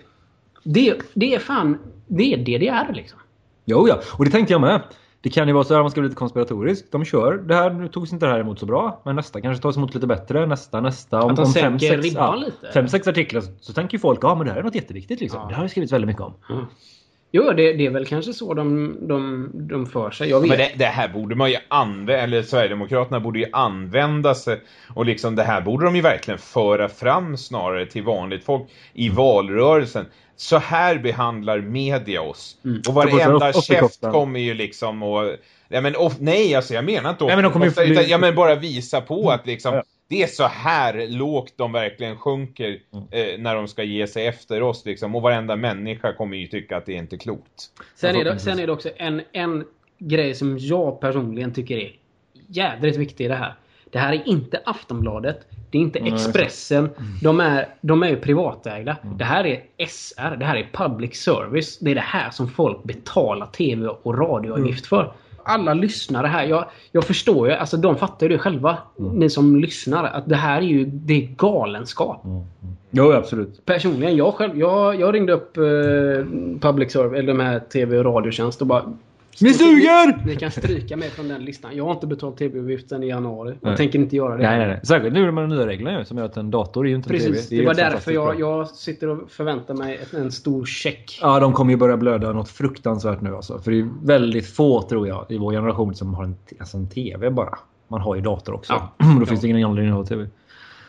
Det, det är fan... Det är DDR liksom. Jo, ja. Och det tänkte jag med. Det kan ju vara så här man ska bli lite konspiratorisk. De kör. Det här, nu togs inte det här emot så bra. Men nästa kanske tas emot lite bättre. Nästa, nästa. Om, om fem, sex, ribban lite. fem, sex artiklar så, så tänker ju folk ja men det här är något jätteviktigt liksom. Ja. Det här har det skrivits väldigt mycket om. Jo, det, det är väl kanske så de, de, de för sig. Jag vet. Men det, det här borde man ju använda, eller Sverigedemokraterna borde ju använda sig och liksom det här borde de ju verkligen föra fram snarare till vanligt folk i valrörelsen. Så här behandlar media oss. Mm. Och varenda offerkoftan. kommer ju liksom och... Ja, men off, nej, alltså jag menar inte Nej, men de kommer ju offerkofta, bli- utan jag men bara visa på att liksom Ja. Det är så här lågt de verkligen sjunker eh, när de ska ge sig efter oss liksom. Och varenda människa kommer ju tycka att det är inte klokt. Sen är, det, sen är det också en, en grej som jag personligen tycker är jädrigt viktig i det här. Det här är inte Aftonbladet. Det är inte Expressen. De är, de är ju privatägda. Det här är SR. Det här är public service. Det är det här som folk betalar tv och radioavgift för. Alla lyssnare här. Jag, jag förstår ju. Alltså de fattar ju det själva. Ni som lyssnar. Att det här är ju det är galenskap. Jo, absolut. Personligen, jag själv. Jag, jag ringde upp eh, public service, eller de här tv och radiotjänst och bara... Ni suger! Ni kan stryka mig från den listan. Jag har inte betalt tv-avgift sen i januari. Jag Nej. tänker inte göra det. Nej, nej, nej. Särskilt nu med de nya reglerna som gör att en dator är ju inte Precis. TV. Det, var helt därför jag, jag sitter och förväntar mig en, stor check. Ja, de kommer ju börja blöda något fruktansvärt nu alltså. För det är väldigt få, tror jag, i vår generation som har en, alltså en TV bara. Man har ju dator också. Ja. Då finns det ingen anledning att ha TV.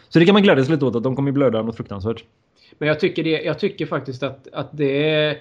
Så det kan man glädja sig lite åt, att de kommer blöda något fruktansvärt. Men jag tycker, det, jag tycker faktiskt att, att det är...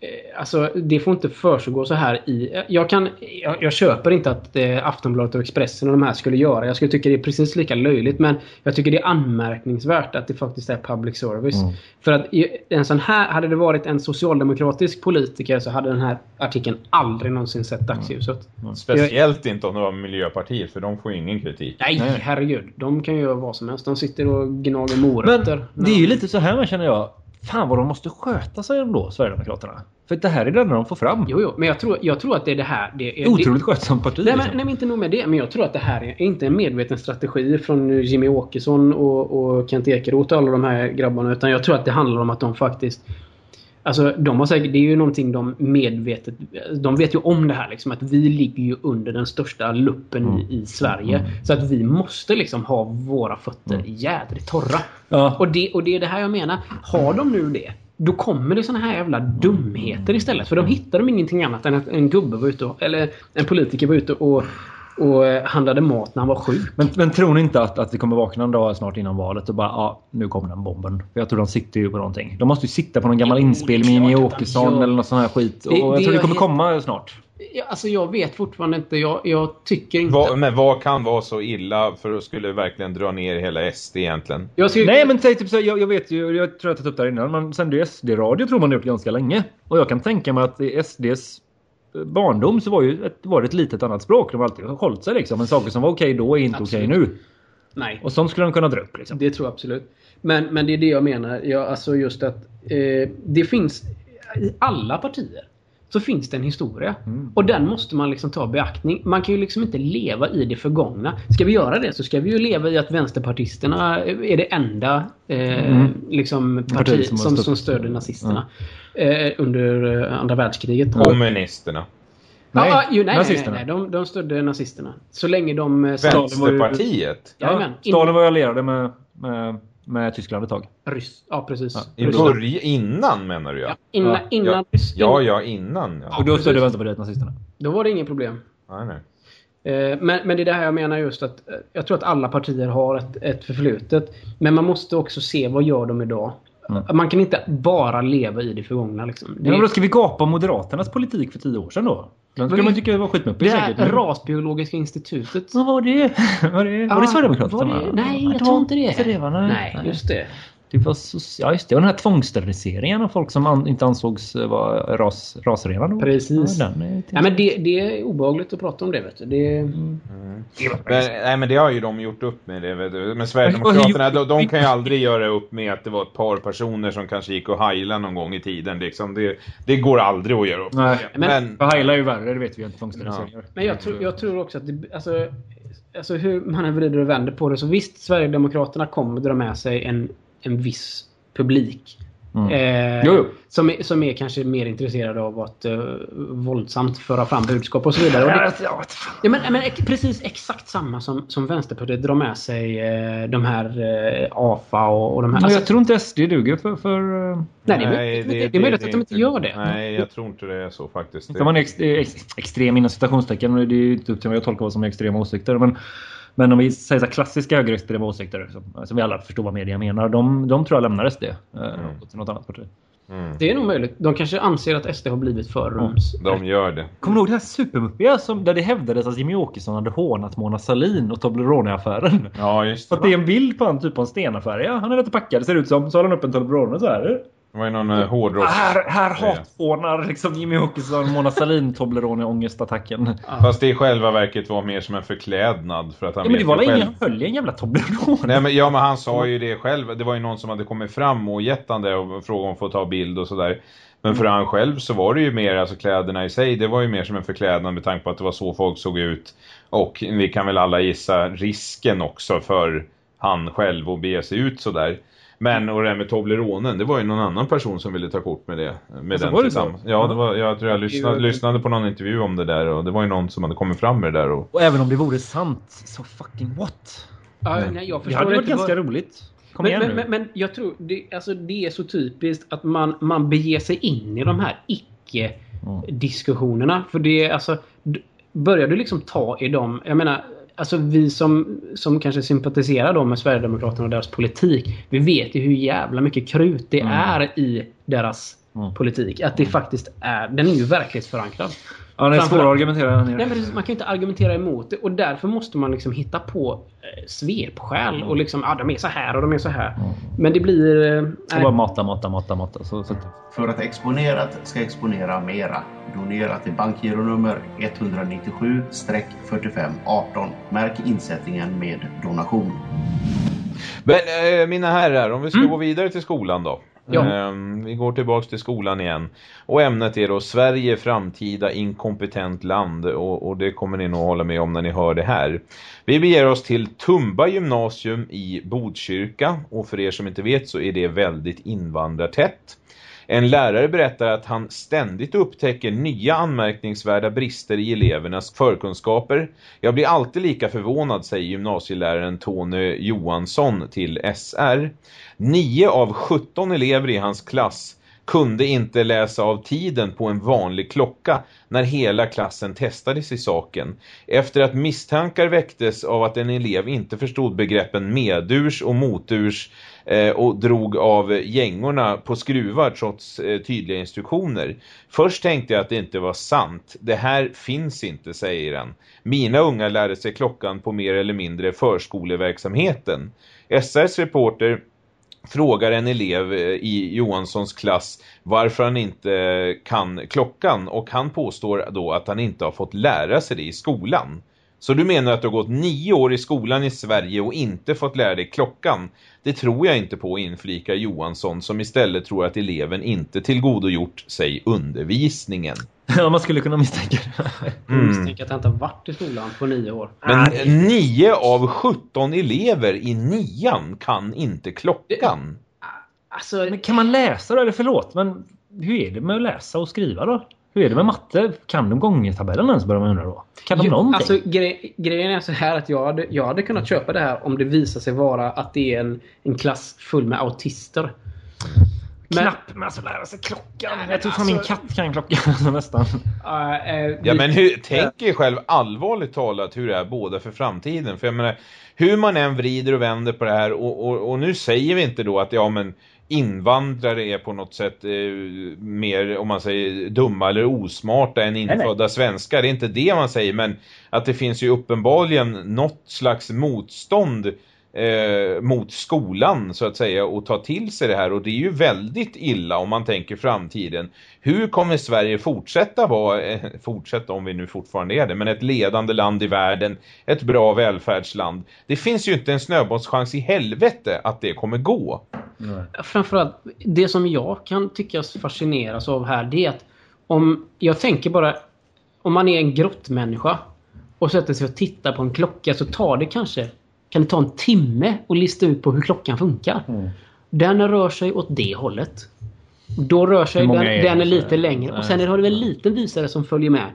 eh, Alltså det får inte försiggå så här i... Jag, kan, jag, jag köper inte att eh, Aftonbladet och Expressen och de här skulle göra. Jag skulle tycka det är precis lika löjligt. Men jag tycker det är anmärkningsvärt att det faktiskt är public service. Mm. För att en sån här... Hade det varit en socialdemokratisk politiker så hade den här artikeln aldrig någonsin sett dagsljuset. Speciellt inte om det var Miljöpartiet, för de får ingen kritik. Nej, Nej. herregud. De kan ju göra vad som helst. De sitter och gnager morötter. Men det är ju lite så här man känner jag. Fan vad de måste sköta sig ändå, Sverigedemokraterna. För det här är det enda de får fram. Jo, jo, men jag tror, jag tror att det är det här. Det är, Otroligt skötsamt parti. Nej men, liksom. nej men inte nog med det. Men jag tror att det här är inte en medveten strategi från Jimmy Åkesson och, och Kent Ekeroth och alla de här grabbarna. Utan jag tror att det handlar om att de faktiskt... Alltså de har säkert, det är ju någonting de medvetet... De vet ju om det här liksom. Att vi ligger ju under den största luppen Mm. i, i Sverige. Så att vi måste liksom ha våra fötter Mm. jädrigt torra. Ja. Och det, och det är det här jag menar. Har de nu det, då kommer det såna här jävla dumheter istället. För de hittar de ingenting annat än att en gubbe var ute och, eller en politiker var ute och, och eh, handlade mat när han var sjuk. Men, men tror ni inte att, att vi kommer vakna en dag snart innan valet och bara ja, nu kommer den bomben. För jag tror de sitter ju på någonting. De måste ju sitta på någon gammal Jo, inspel det med är Jimmy Åkesson eller något sån här skit. Det- och jag det tror det är kommer komma snart. Ja, Alltså jag vet fortfarande inte. Jag, jag tycker inte... Vad, men vad kan vara så illa för att skulle verkligen dra ner hela SD egentligen? jag skulle, Nej men säg typ så, jag, jag vet ju, jag tror jag har tagit upp det här innan. Man sände ju SD-radio tror man har gjort ganska länge. Och jag kan tänka mig att i SDs barndom så var ju ett, var det ett litet annat språk. De har alltid hållit sig liksom. Men saker som var okej då är inte okej Absolut. nu. Nej. Och sånt skulle de kunna dra upp liksom. Det tror jag absolut. Men, men det är det jag menar. Jag, alltså just att eh, det finns i alla partier så finns det en historia. Mm. Och den måste man liksom ta beaktning. Man kan ju liksom inte leva i det förgångna. Ska vi göra det så ska vi ju leva i att vänsterpartisterna är det enda eh, Mm. liksom Parti parti som som, som stöder nazisterna. Eh, under eh, andra världskriget. Kommunisterna. Nej, ja, ju, nej, nej, nej, nazisterna. nej. De, de stödde nazisterna. Så länge de... eh, Vänsterpartiet? Jajamän. Ja, Stalin var ju allierade med, med, med Tyskland ett tag. Ryss. Ja, precis. I Ryssland. början, innan menar du ja? Ja, innan, Ja, innan, ja. Ja, ja, innan ja. Och då stödde Vänsterpartiet nazisterna. Då var det inget problem. Nej, nej. Eh, Men, men det är det här jag menar just att eh, jag tror att alla partier har ett, ett förflutet. Men man måste också se vad gör de idag. Mm. Man kan inte bara leva i det förgångna. Liksom. Det, Ja, men då ska vi gapa Moderaternas politik för tio år sedan då? Den skulle man tycka var skitmuppig det säkert. här men- rasbiologiska institutet. Vad var det? Var det, var det Sverigedemokraterna? var det- nej, Ja, jag det tror var inte det. Det? Nej, Nej, just det. Det var så, ja, just det. Och den här tvångssteriliseringen av folk som an, inte ansågs vara ras, rasrena. då. Precis. Ja, den Ja, men det, det är obehagligt att prata om det. Vet du. Det, Men, nej men det har ju de gjort upp med det vet du. Men Sverigedemokraterna de, de kan ju aldrig göra upp med att det var ett par personer som kanske gick och heilade någon gång i tiden liksom. Det, det går aldrig att göra upp Nej. med. Men- Men, För Haila är ju värre, det vet vi ju. Tvångssteriliseringar. Men jag tror, jag tror också att det, alltså, alltså hur man än vrider och vänder på det så visst, Sverigedemokraterna kommer dra med sig en, en viss publik. Mm. Eh, Jo, jo. Som, är, som är kanske mer intresserade av att eh, våldsamt föra fram budskap och så vidare. Och det, Ja, men, men precis exakt samma som, som Vänsterpartiet drar med sig eh, de här eh, AFA och, och de här. Alltså, jag tror inte SD duger för... för eh, nej, det är, möjligt- det, är möjligt att de inte gör det. Nej, jag tror inte det är så faktiskt. Utan man är ex, ex, extrem inom citationstecken. och Det är ju inte upp till mig att tolka vad som är extrema åsikter. Men, men om vi säger så här klassiska högerextrema åsikter som, som vi alla förstår vad media menar. De, de tror jag lämnar SD. Eh, och till något annat parti. Mm, Det är nog möjligt. De kanske anser att SD har blivit för rums. de gör det. Kommer du ihåg det här supermuppiga som, där det hävdades att Jimmy Åkesson hade hånat Mona Sahlin och Toblerone-affären? Ja, just För det. att det är en bild på han typ på en stenaffär. Ja, han är lite packad. Det ser ut som. Så har han upp en Toblerone så här. Det var ju någon eh, hårdrock. Här, här hathånar liksom Jimmy Åkesson Mona Sahlin Toblerone-ångestattacken. Fast det i själva verket var mer som en förklädnad för att han Ja, men det var väl ingen höll en jävla Toblerone? Nej, men, ja men han sa ju det själv. Det var ju någon som hade kommit fram och gett han det och frågat om att få ta bild och sådär. Men för han själv så var det ju mer, alltså kläderna i sig, det var ju mer som en förklädnad med tanke på att det var så folk såg ut. Och vi kan väl alla gissa risken också för han själv att bege sig ut sådär. Men och det här med Tobleronen, det var ju någon annan person som ville ta kort med det. Med Alltså, den var det så? tillsammans. Ja, det var, jag tror jag lyssnade, lyssnade på någon intervju om det där och det var ju någon som hade kommit fram med det där. Och, Och även om det vore sant, så fucking what? Ja, nej, jag Det förstår hade varit ganska roligt. Kom men, igen men, men, men jag tror det, alltså det är så typiskt att man, man beger sig in i de här icke-diskussionerna. För det är alltså... Börjar du liksom ta i dem... Jag menar, alltså vi som, som kanske sympatiserar då med Sverigedemokraterna och deras politik. Vi vet ju hur jävla mycket krut det Mm. är i deras Mm. politik. Att det faktiskt är... Den är ju verklighetsförankrad. Ja, det är svårt att argumentera ner. Nej, men man kan ju inte argumentera emot det och därför måste man liksom hitta på eh, svepskäl och liksom ja, de är så här och de är så här. Men det blir... Eh, Och bara mata, mata, mata, mata. Så, så. För att Exponerat ska exponera mera. Donera till bankgironummer 197-4518. Märk insättningen med donation. Men eh, mina herrar, om vi ska Mm. gå vidare till skolan då. Ja. Ehm, vi går tillbaks till skolan igen. Och ämnet är då Sverige framtida inkompetent land och, och det kommer ni nog hålla med om när ni hör det här. Vi beger oss till Tumba gymnasium i Bodkyrka och för er som inte vet så är det väldigt invandrartätt. En lärare berättar att han ständigt upptäcker nya anmärkningsvärda brister i elevernas förkunskaper. Jag blir alltid lika förvånad, säger gymnasieläraren Tony Johansson till SR. Nio av 17 elever i hans klass kunde inte läsa av tiden på en vanlig klocka när hela klassen testades i saken. Efter att misstankar väcktes av att en elev inte förstod begreppen medurs och moturs eh, och drog av gängorna på skruvar trots eh, tydliga instruktioner. Först tänkte jag att det inte var sant. Det här finns inte, säger han. Mina unga lärde sig klockan på mer eller mindre förskoleverksamheten. SRs reporter frågar en elev eh, i Johanssons klass varför han inte eh, kan klockan och han påstår då att han inte har fått lära sig det i skolan. Så du menar att du har gått nio år i skolan i Sverige och inte fått lära dig klockan? Det tror jag inte på, inflikar Johansson som istället tror att eleven inte tillgodogjort sig undervisningen. Ja, man skulle kunna misstänka det. Jag misstänker att han inte har varit i skolan på nio år. Men nio av 17 elever i nian kan inte klockan. Alltså, Men kan man läsa då? Eller förlåt, men hur är det med att läsa och skriva då? Hur är det med matte? Kan de gångertabellen ens börjar man undra då? Kan de Jo, någonting? Alltså, gre grejen är så här att jag hade, jag hade kunnat köpa det här om det visar sig vara att det är en, en klass full med autister. Men, Knapp med att lära sig klockan. Jag tror fan min katt kan klockan nästan. äh, äh, Ja men hur, tänk er själv allvarligt talat hur det är båda för framtiden. För jag menar, hur man än vrider och vänder på det här och, och, och nu säger vi inte då att ja men invandrare är på något sätt eh, mer, om man säger dumma eller osmarta än infödda svenskar. Det är inte det man säger men att det finns ju uppenbarligen något slags motstånd eh, mot skolan så att säga och ta till sig det här och det är ju väldigt illa om man tänker framtiden. Hur kommer Sverige fortsätta vara, eh, fortsätta om vi nu fortfarande är det, men ett ledande land i världen, ett bra välfärdsland. Det finns ju inte en snöbollschans i helvete att det kommer gå. framförallt, det som jag kan tyckas fascineras av här det är att om, jag tänker bara, om man är en grottmänniska och sätter sig och tittar på en klocka så tar det kanske, kan det ta en timme att lista ut på hur klockan funkar. Den rör sig åt det hållet. Då rör sig den, är den är lite längre. Och sen har du en liten visare som följer med.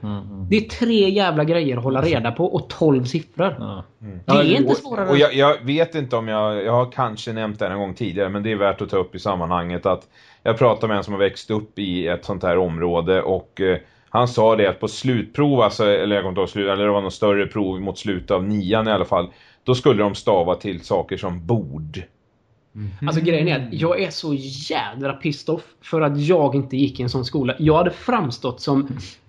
Det är tre jävla grejer att hålla reda på och 12 siffror. Ja. Det är inte svårare. Och jag, jag vet inte om jag, jag har kanske nämnt det en gång tidigare men det är värt att ta upp i sammanhanget att jag pratade med en som har växt upp i ett sånt här område och eh, han sa det att på slutprov, alltså, eller jag kommer inte ihåg slut, eller det var något större prov mot slutet av nian i alla fall, då skulle de stava till saker som bord. Alltså grejen är att jag är så jädra pissed off för att jag inte gick i en sån skola. Jag hade framstått som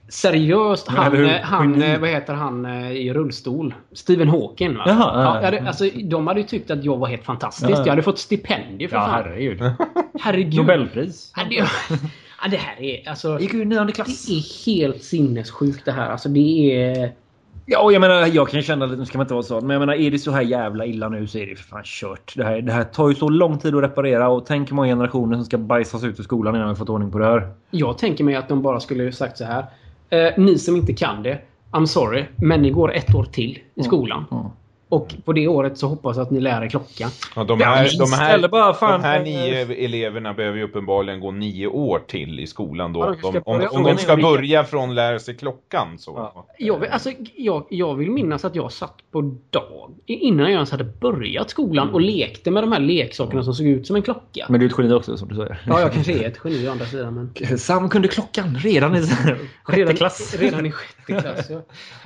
seriöst han, hur? han vad heter han eh, i rullstol? Stephen Hawking va? Jaha, ja, ja, hade, alltså, de hade ju tyckt att jag var helt fantastisk. Ja, ja. Jag hade fått stipendier för Ja, fan. herregud. Herregud. Nobelpris. Ja, det, ja, det här är alltså... Gick ur nionde Det klass. är helt sinnessjukt det här. Alltså det är... Ja, och jag menar, jag kan känna lite, nu ska man inte vara så, men jag menar, är det så här jävla illa nu så är det för fan kört. Det här, det här tar ju så lång tid att reparera och tänk hur många generationer som ska bajsas ut ur skolan innan vi fått ordning på det här. Jag tänker mig att de bara skulle sagt så här. Eh, ni som inte kan det, I'm sorry, men ni går ett år till i skolan. Ja. Och på det året så hoppas jag att ni lär er klockan. Ja, de, här, de, här, bara fan, de här eh, nio eleverna behöver ju uppenbarligen gå nio år till i skolan då. Ja, de om, om de ska börja från lära sig klockan så. Ja. Jag vill, alltså, jag, jag vill minnas att jag satt på dag innan jag ens hade börjat skolan och lekte med de här leksakerna som såg ut som en klocka. Men du är ett geni också som du säger. Ja, jag kanske är ett geni å andra sidan. Men Sam kunde klockan redan i sjätte redan, klass. redan i sjätte klass. Ja.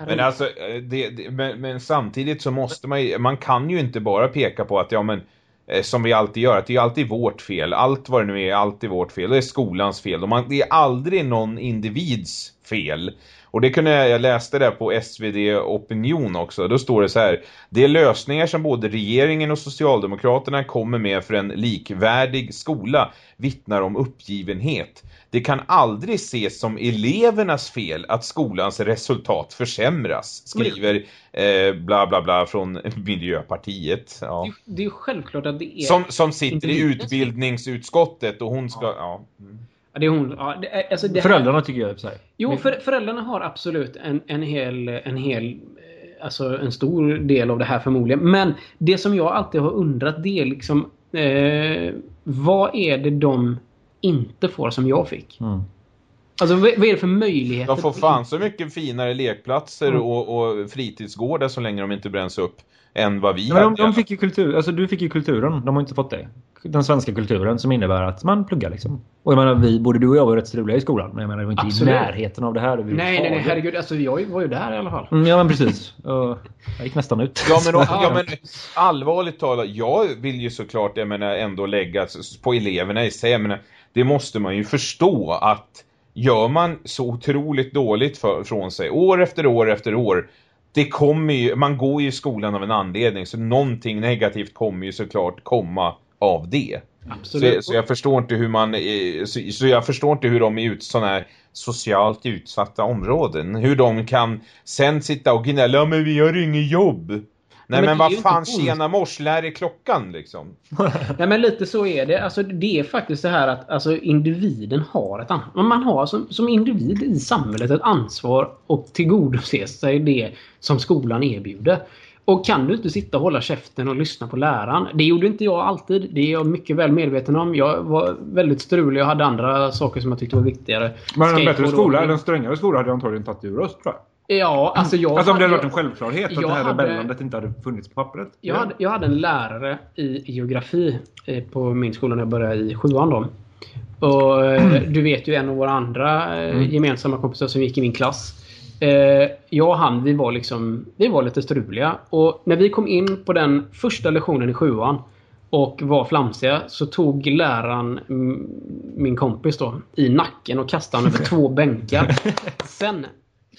Men alltså, eh, det, det, men, men samtidigt så måste man ju, man kan ju inte bara peka på att ja men eh, som vi alltid gör, att det är alltid vårt fel. Allt vad det nu är, alltid vårt fel. Det är skolans fel. Och man, det är aldrig någon individs fel. Och det kunde jag, jag läste det på SvD Opinion också. Då står det så här. Det är lösningar som både regeringen och Socialdemokraterna kommer med för en likvärdig skola vittnar om uppgivenhet. Det kan aldrig ses som elevernas fel att skolans resultat försämras, skriver eh, bla bla bla från Miljöpartiet. Ja. Det, det är självklart att det är... Som, som sitter i utbildningsutskottet och hon ska... Ja. Mm. Ja, det är hon. Ja, det alltså det här- Föräldrarna tycker jag för sig. Jo, för, föräldrarna har absolut en, en hel, en hel eh, Alltså en stor del av det här förmodligen. Men det som jag alltid har undrat det är liksom eh, Vad är det de inte får som jag fick? Mm. Alltså vad, är det för möjligheter? De får fan så mycket finare lekplatser Mm. och, och fritidsgårdar så länge de inte bränns upp än vad vi Ja, men de, hade. de fick ju kultur, alltså du fick ju kulturen, de har inte fått det. Den svenska kulturen som innebär att man pluggar liksom. Och jag menar, vi, både du och jag var rätt struliga i skolan. Men jag menar, det var inte Absolut. i närheten av det här Nej, nej, nej, herregud. Alltså jag var ju där i alla fall. Mm, ja, men precis. Jag gick nästan ut. Ja men, ja men allvarligt talat, jag vill ju såklart jag menar, ändå lägga på eleverna i sig. Jag menar, det måste man ju förstå att gör man så otroligt dåligt för, från sig år efter år efter år det kommer ju, man går ju i skolan av en anledning så någonting negativt kommer ju såklart komma av det. Absolut. Så, så jag förstår inte hur man eh, så, så jag förstår inte hur de är ut sådana här socialt utsatta områden. Hur de kan sen sitta och gnälla "Ja, men vi har inget jobb. Nej men men, vad fan, tjena mors, lär är klockan liksom. Nej men lite så är det. Alltså det är faktiskt det här att alltså, individen har ett ansvar. Man har som, som individ i samhället ett ansvar och tillgodose sig det som skolan erbjuder. Och kan du inte sitta och hålla käften och lyssna på läraren. Det gjorde inte jag alltid. Det är jag mycket väl medveten om. Jag var väldigt strulig och hade andra saker som jag tyckte var viktigare. Men en bättre skola, eller en strängare skola hade jag antagligen tagit ur oss tror jag. Ja, alltså jag... Alltså om det hade varit en självklart att det här hade- rebellandet inte hade funnits på pappret. Jag hade, jag hade en lärare i geografi eh, på min skola när jag började i sjuan då. Och eh, du vet ju en av våra andra eh, gemensamma kompisar som gick i min klass. Jag och han, vi var liksom, vi var lite struliga. Och när vi kom in på den första lektionen i sjuan och var flamsiga så tog läraren mm, min kompis då i nacken och kastade honom över två bänkar. Sen,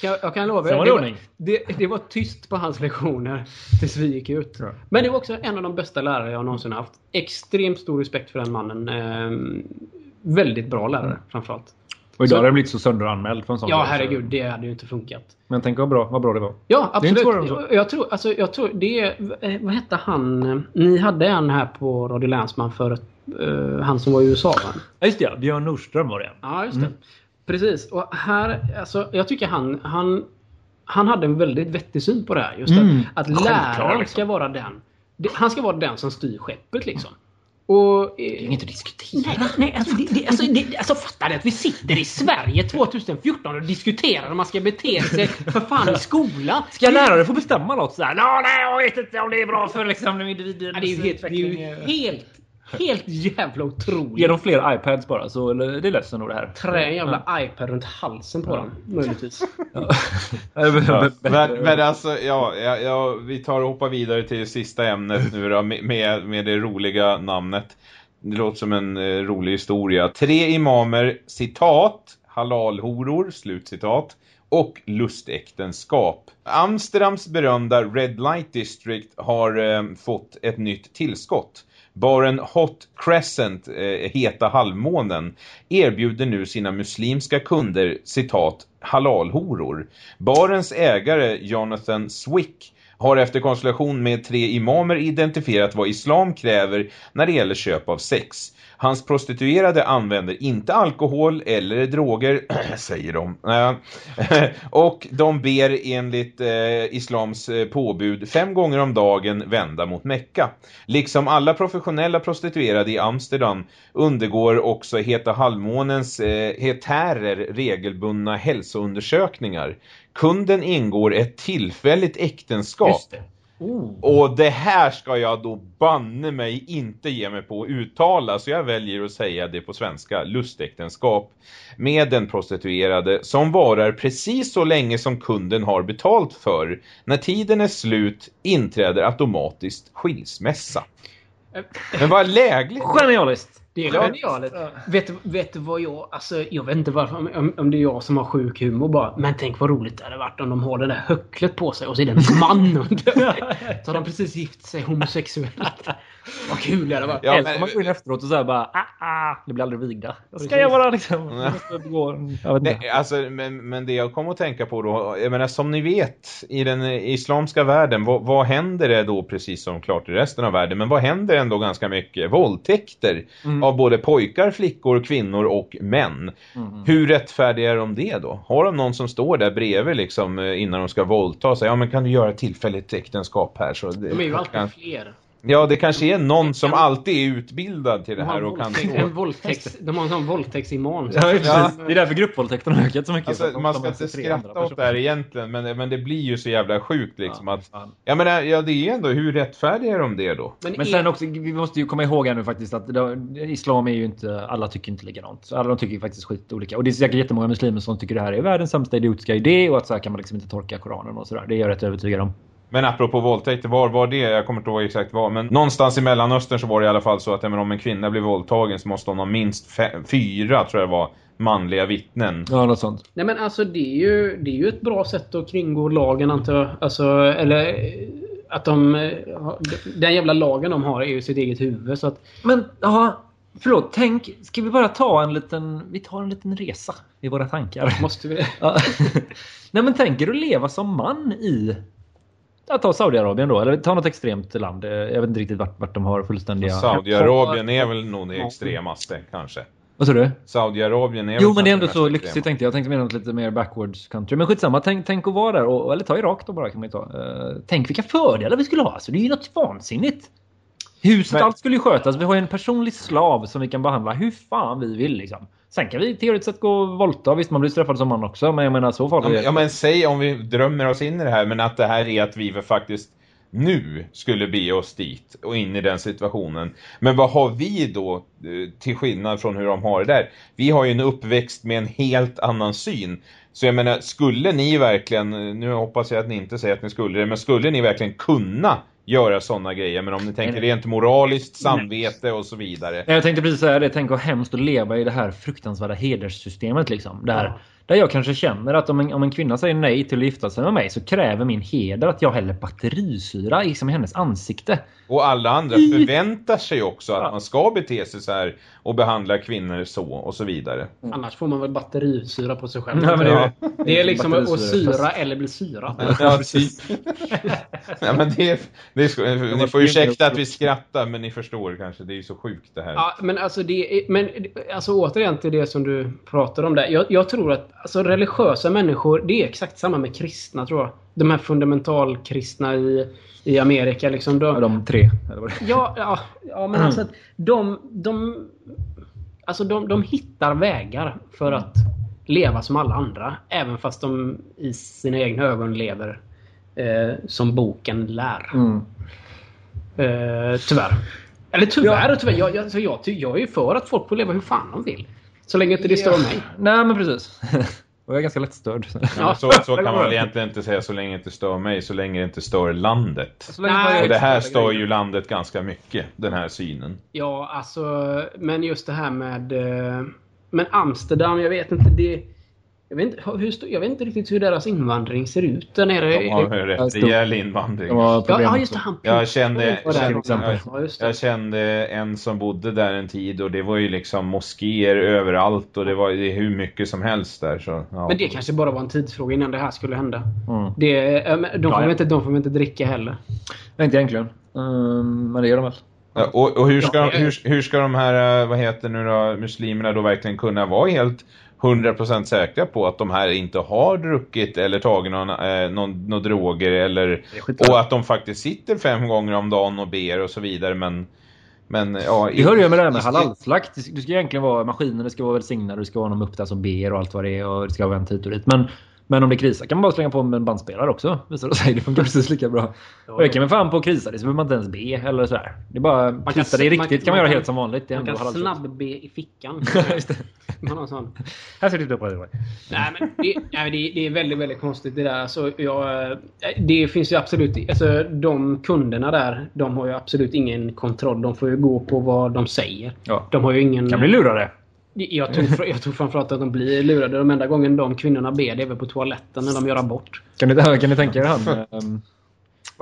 jag, jag kan lova er, var det det, var, det, det var tyst på hans lektioner tills vi gick ut. Ja. Men det var också en av de bästa lärare jag någonsin haft. Extremt stor respekt för den mannen. Ehm, väldigt bra lärare framförallt. Och idag Så- hade det blivit så sönderanmäld för en sån Ja, herregud. Det hade ju inte funkat. Men tänk vad bra, vad bra det var. Ja, Det är inte absolut. så. jag tror, alltså, jag tror det eh, Vad hette han? Ni hade en här på Radio Länsman för eh, han som var i USA va? Ja, just det, ja. Björn Nordström var det. Ja, just det. Precis. Och här, alltså, jag tycker han, han, han hade en väldigt vettig syn på det här. Just Mm. att, att läraren liksom. ska vara den. det- Han ska vara den som styr skeppet liksom. Och, eh, Inget att diskutera. Nej, nej alltså, det, det, alltså, det, alltså fattar du att vi sitter i Sverige 2014 och diskuterar hur man ska bete sig för fan i skolan? Ska lärare få bestämma något sådär? Nå, nej, jag vet inte om det är bra för liksom, individens Ja, det är ju helt, det är ju helt, helt jävla otroligt. Ge dem fler iPads bara så det löser nog det här. Trä en jävla iPad runt halsen på dem, möjligtvis. Ja. Ja, men, men alltså, ja, ja, ja, vi tar och hoppar vidare till sista ämnet nu då, med- med, med det roliga namnet. Det låter som en eh, rolig historia. Tre imamer, citat, halalhoror, slutcitat, och lustäktenskap. Amsterdams berömda Red Light District har eh, fått ett nytt tillskott. Baren Hot Crescent, eh, heta halvmånen, erbjuder nu sina muslimska kunder, citat, halalhoror. Barens ägare Jonathan Swick har efter konstellation med tre imamer identifierat vad islam kräver när det gäller köp av sex. Hans prostituerade använder inte alkohol eller droger, säger de. Och de ber enligt eh, islams eh, påbud fem gånger om dagen vända mot Mecka. Liksom alla professionella prostituerade i Amsterdam undergår också Heta halvmånens eh, hetärer regelbundna hälsoundersökningar. Kunden ingår ett tillfälligt äktenskap. Oh. Och det här ska jag då banne mig inte ge mig på att uttala så jag väljer att säga det på svenska, lustäktenskap med den prostituerade som varar precis så länge som kunden har betalt för. När tiden är slut inträder automatiskt skilsmässa. Men vad lägligt! Genialiskt! Det är Ja. genialiskt. Vet, du- vet du vad jag... Alltså, jag vet inte varför, om, om det är jag som har sjuk humor bara. Men tänk vad roligt det hade varit om de har det där höcklet på sig och så är det en man under. Så har de precis gift sig homosexuellt. Vad kul det hade varit. Ja, Helst men- får man gå in efteråt och säga bara ah, ah, det blir aldrig vigda. Ska jag vara liksom. Jag inte. Nej, alltså, men, men det jag kom att tänka på då, jag menar som ni vet i den eh, islamska världen, vad, vad händer det då precis som klart i resten av världen, men vad händer ändå ganska mycket? Våldtäkter Mm. av både pojkar, flickor, kvinnor och män. Mm. Hur rättfärdiga är de det då? Har de någon som står där bredvid liksom eh, innan de ska våldta och säger, ja men kan du göra ett tillfälligt äktenskap här? Så det, De är ju alltid fler. Ja, det kanske är någon som alltid är utbildad till det här och kan en våldtäkt, de har en sån våldtäktsimam. Ja, precis. Det är därför gruppvåldtäkterna har ökat så mycket. Alltså, att man ska inte så skratta åt det här egentligen, men, men det blir ju så jävla sjukt liksom Ja, att... Jag menar, ja det är ändå, hur rättfärdiga är de det då? Men, Men är- sen också, vi måste ju komma ihåg här nu faktiskt att islam är ju inte, alla tycker inte likadant. Så Alla de tycker ju faktiskt skit olika. Och det är säkert jättemånga muslimer som tycker det här är världens sämsta idiotiska idé och att så här kan man liksom inte tolka Koranen och sådär. Det är jag rätt övertygad om. Men apropå våldtäkter, var var det? Jag kommer inte ihåg exakt var, men någonstans i Mellanöstern så var det i alla fall så att men om en kvinna blir våldtagen så måste hon ha minst fyra, tror jag det var, manliga vittnen. Ja, något sånt. Nej men alltså det är ju, det är ju ett bra sätt att kringgå lagen antar jag. Alltså, eller att de... Den jävla lagen de har är ju sitt eget huvud så att... Men, ja, förlåt. Tänk, ska vi bara ta en liten, vi tar en liten resa i våra tankar. Måste vi... Ja. Nej men tänker du leva som man i jag tar Saudiarabien då, eller ta något extremt land. Eh, Jag vet inte riktigt vart, vart de har fullständiga... Saudiarabien är väl nog det extremaste, kanske. Vad sa du? Saudiarabien är Jo men det är ändå så lyxigt extrema. tänkte jag. Jag tänkte mer något lite mer backwards country. Men skitsamma, tänk, tänk att vara där. Och, eller ta Irak då bara kan man ju ta. Eh, tänk vilka fördelar vi skulle ha. Alltså, det är ju något vansinnigt. Huset, Men- allt skulle ju skötas. Vi har ju en personlig slav som vi kan behandla hur fan vi vill liksom. Sen kan vi teoretiskt sett gå och volta. Visst, man blir straffad som man också. Men jag menar så Ja, farligt är ja men säg om vi drömmer oss in i det här men att det här är att vi faktiskt nu skulle bege oss dit och in i den situationen. Men vad har vi då eh, till skillnad från hur de har det där? Vi har ju en uppväxt med en helt annan syn. Så jag menar, skulle ni verkligen, eh, nu hoppas jag att ni inte säger att ni skulle det, men skulle ni verkligen kunna göra sådana grejer? Men om ni tänker Nej. rent moraliskt, samvete och så vidare. Jag tänkte precis säga det. Tänk vad hemskt att leva i det här fruktansvärda hederssystemet. Liksom. Där, Ja. där jag kanske känner att om en, om en kvinna säger nej till att gifta sig med mig så kräver min heder att jag häller batterisyra liksom i hennes ansikte. Och alla andra förväntar sig också att Ja. man ska bete sig så här och behandla kvinnor så och så vidare. Annars får man väl batterisyra på sig själv. Ja, men det- det är liksom att syra eller bli syra. Ja, typ. ja, men det, det är, ni får ursäkta att vi skrattar, men ni förstår kanske. Det är ju så sjukt det här. Ja, men alltså, det är, men alltså återigen till det som du pratar om där. Jag, jag tror att alltså, religiösa människor, det är exakt samma med kristna tror jag. De här fundamentalkristna i, i Amerika liksom. Ja, De, de tre. Ja, ja, ja, men alltså att de, de, alltså de, de hittar vägar för att leva som alla andra. Även fast de i sina egna ögon lever eh, som boken lär. Mm. Eh, tyvärr. Eller tyvärr och tyvärr. Jag, jag, så jag, jag är ju för att folk får leva hur fan de vill. Så länge inte det stör mig. Nej men precis. Och jag är ganska lättstörd. Ja, så, så kan man väl egentligen inte säga så länge det inte stör mig, så länge det inte stör landet. Så länge Nej. Och det här stör grejer. ju landet ganska mycket, den här synen. Ja, alltså. Men just det här med... eh, Men Amsterdam, jag vet inte. Det, jag, vet inte hur, jag vet inte riktigt hur deras invandring ser ut där nere. De har ju Ja, rätt rejäl invandring. Ja, ja, just det. Han Jag kände, det. jag en som bodde där en tid och det var ju liksom moskéer överallt och det var ju hur mycket som helst där. Så, ja. Men det kanske bara var en tidsfråga innan det här skulle hända. Mm. Det, eh, de, får Ja, inte, de får väl inte dricka heller. Nej, inte egentligen. Um, men det gör de väl. Ja, Och, och hur, ska, de- hur, hur ska de här, eh, vad heter nu då, muslimerna då verkligen kunna vara helt 100% säkra på att de här inte har druckit eller tagit någon, eh, någon, någon droger eller och att de faktiskt sitter fem gånger om dagen och ber och så vidare men men ja, Det hör ju med det här med halalslakt. Det ska egentligen vara maskiner, det ska vara välsignade, det ska vara någon upp där som ber och allt vad det är och det ska vara vänt hit och dit. Men, men om det krisar kan man bara slänga på med en bandspelare också. Visar det sig. Det funkar precis lika bra. Och det kan man fan på att krisa det så behöver man inte ens be eller sådär. Det är bara kan krisa det är man- riktigt kan man man göra helt som vanligt. Det är Man kan snabb-be i fickan. Man har sån. Här ser det ut på det. Nej, men det, nej, det, det är väldigt, väldigt konstigt det där. Alltså, jag, eh, det finns ju absolut... Alltså, de kunderna där, de har ju absolut ingen kontroll. De får ju gå på vad de säger. Ja. De har ju ingen... Kan bli lurade. Jag tror, jag tror framförallt att de blir lurade. De enda gången de kvinnorna ber, det är väl på toaletten när de gör abort. Kan ni, kan ni tänka er han?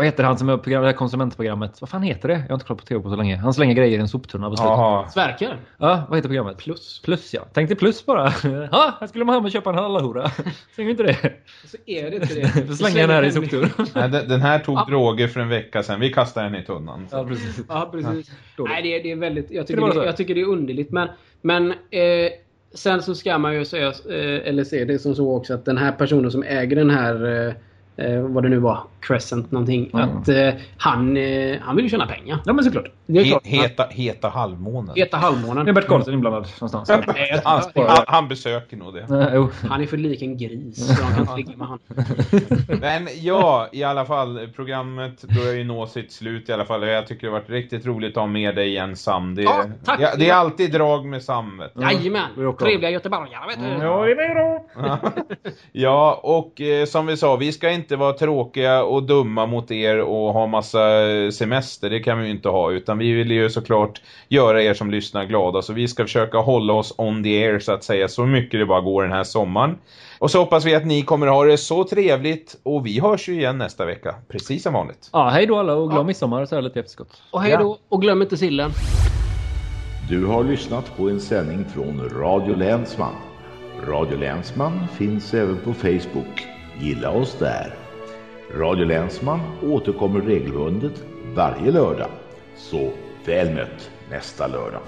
Vad heter han som är program, det här konsumentprogrammet? Vad fan heter det? Jag har inte kollat på tv på så länge. Han slänger grejer i en soptunna på slutet. Sverker? Ja, vad heter programmet? Plus. Plus ja. Tänkte plus bara. Ja, här skulle man hem och köpa en hallahora. Säger inte det? Så är det inte det. För slänger den här i soptunnan. Nej, den, här tog Ja. droger för en vecka sedan. Vi kastar den i tunnan. Ja, precis. Ja, precis. Dåligt. Nej, det är, det är väldigt... Jag det tycker det, så? jag tycker det är underligt. Men, men eh, sen så ska man ju säga, eh, eller se det som så också, att den här personen som äger den här, eh, eh, vad det nu var, Crescent någonting, Mm. att eh, han, eh, han vill ju tjäna pengar. Ja, men såklart. Det är He, klart. heta, heta halvmånen. Heta Nu är halvmånen. Bert Karlsson inblandad någonstans. Nej, Han, han, han besöker nog det. Han är för lik en gris, så han kan ligga med han. Men ja, i alla fall, programmet börjar ju nå sitt slut i alla fall. Jag tycker det har varit riktigt roligt att ha med dig igen Sam. Det, Ja, tack. ja, det är alltid drag med Sam. vet du. vi Jajamän! Trevliga göteborgare, vet du. Ja, det är då. Ja, och eh, som vi sa, vi ska inte vara tråkiga och dumma mot er och ha massa semester, det kan vi ju inte ha, utan vi vill ju såklart göra er som lyssnar glada, så vi ska försöka hålla oss on the air så att säga, så mycket det bara går den här sommaren. Och så hoppas vi att ni kommer ha det så trevligt, och vi hörs ju igen nästa vecka, precis som vanligt. Ja, hej då alla och glad Ja. midsommar så här lite efterskott. Och hej då, och glöm inte sillen. Du har lyssnat på en sändning från Radio Länsman. Radio Länsman finns även på Facebook. Gilla oss där. Radio Länsman återkommer regelbundet varje lördag. Så väl mött nästa lördag.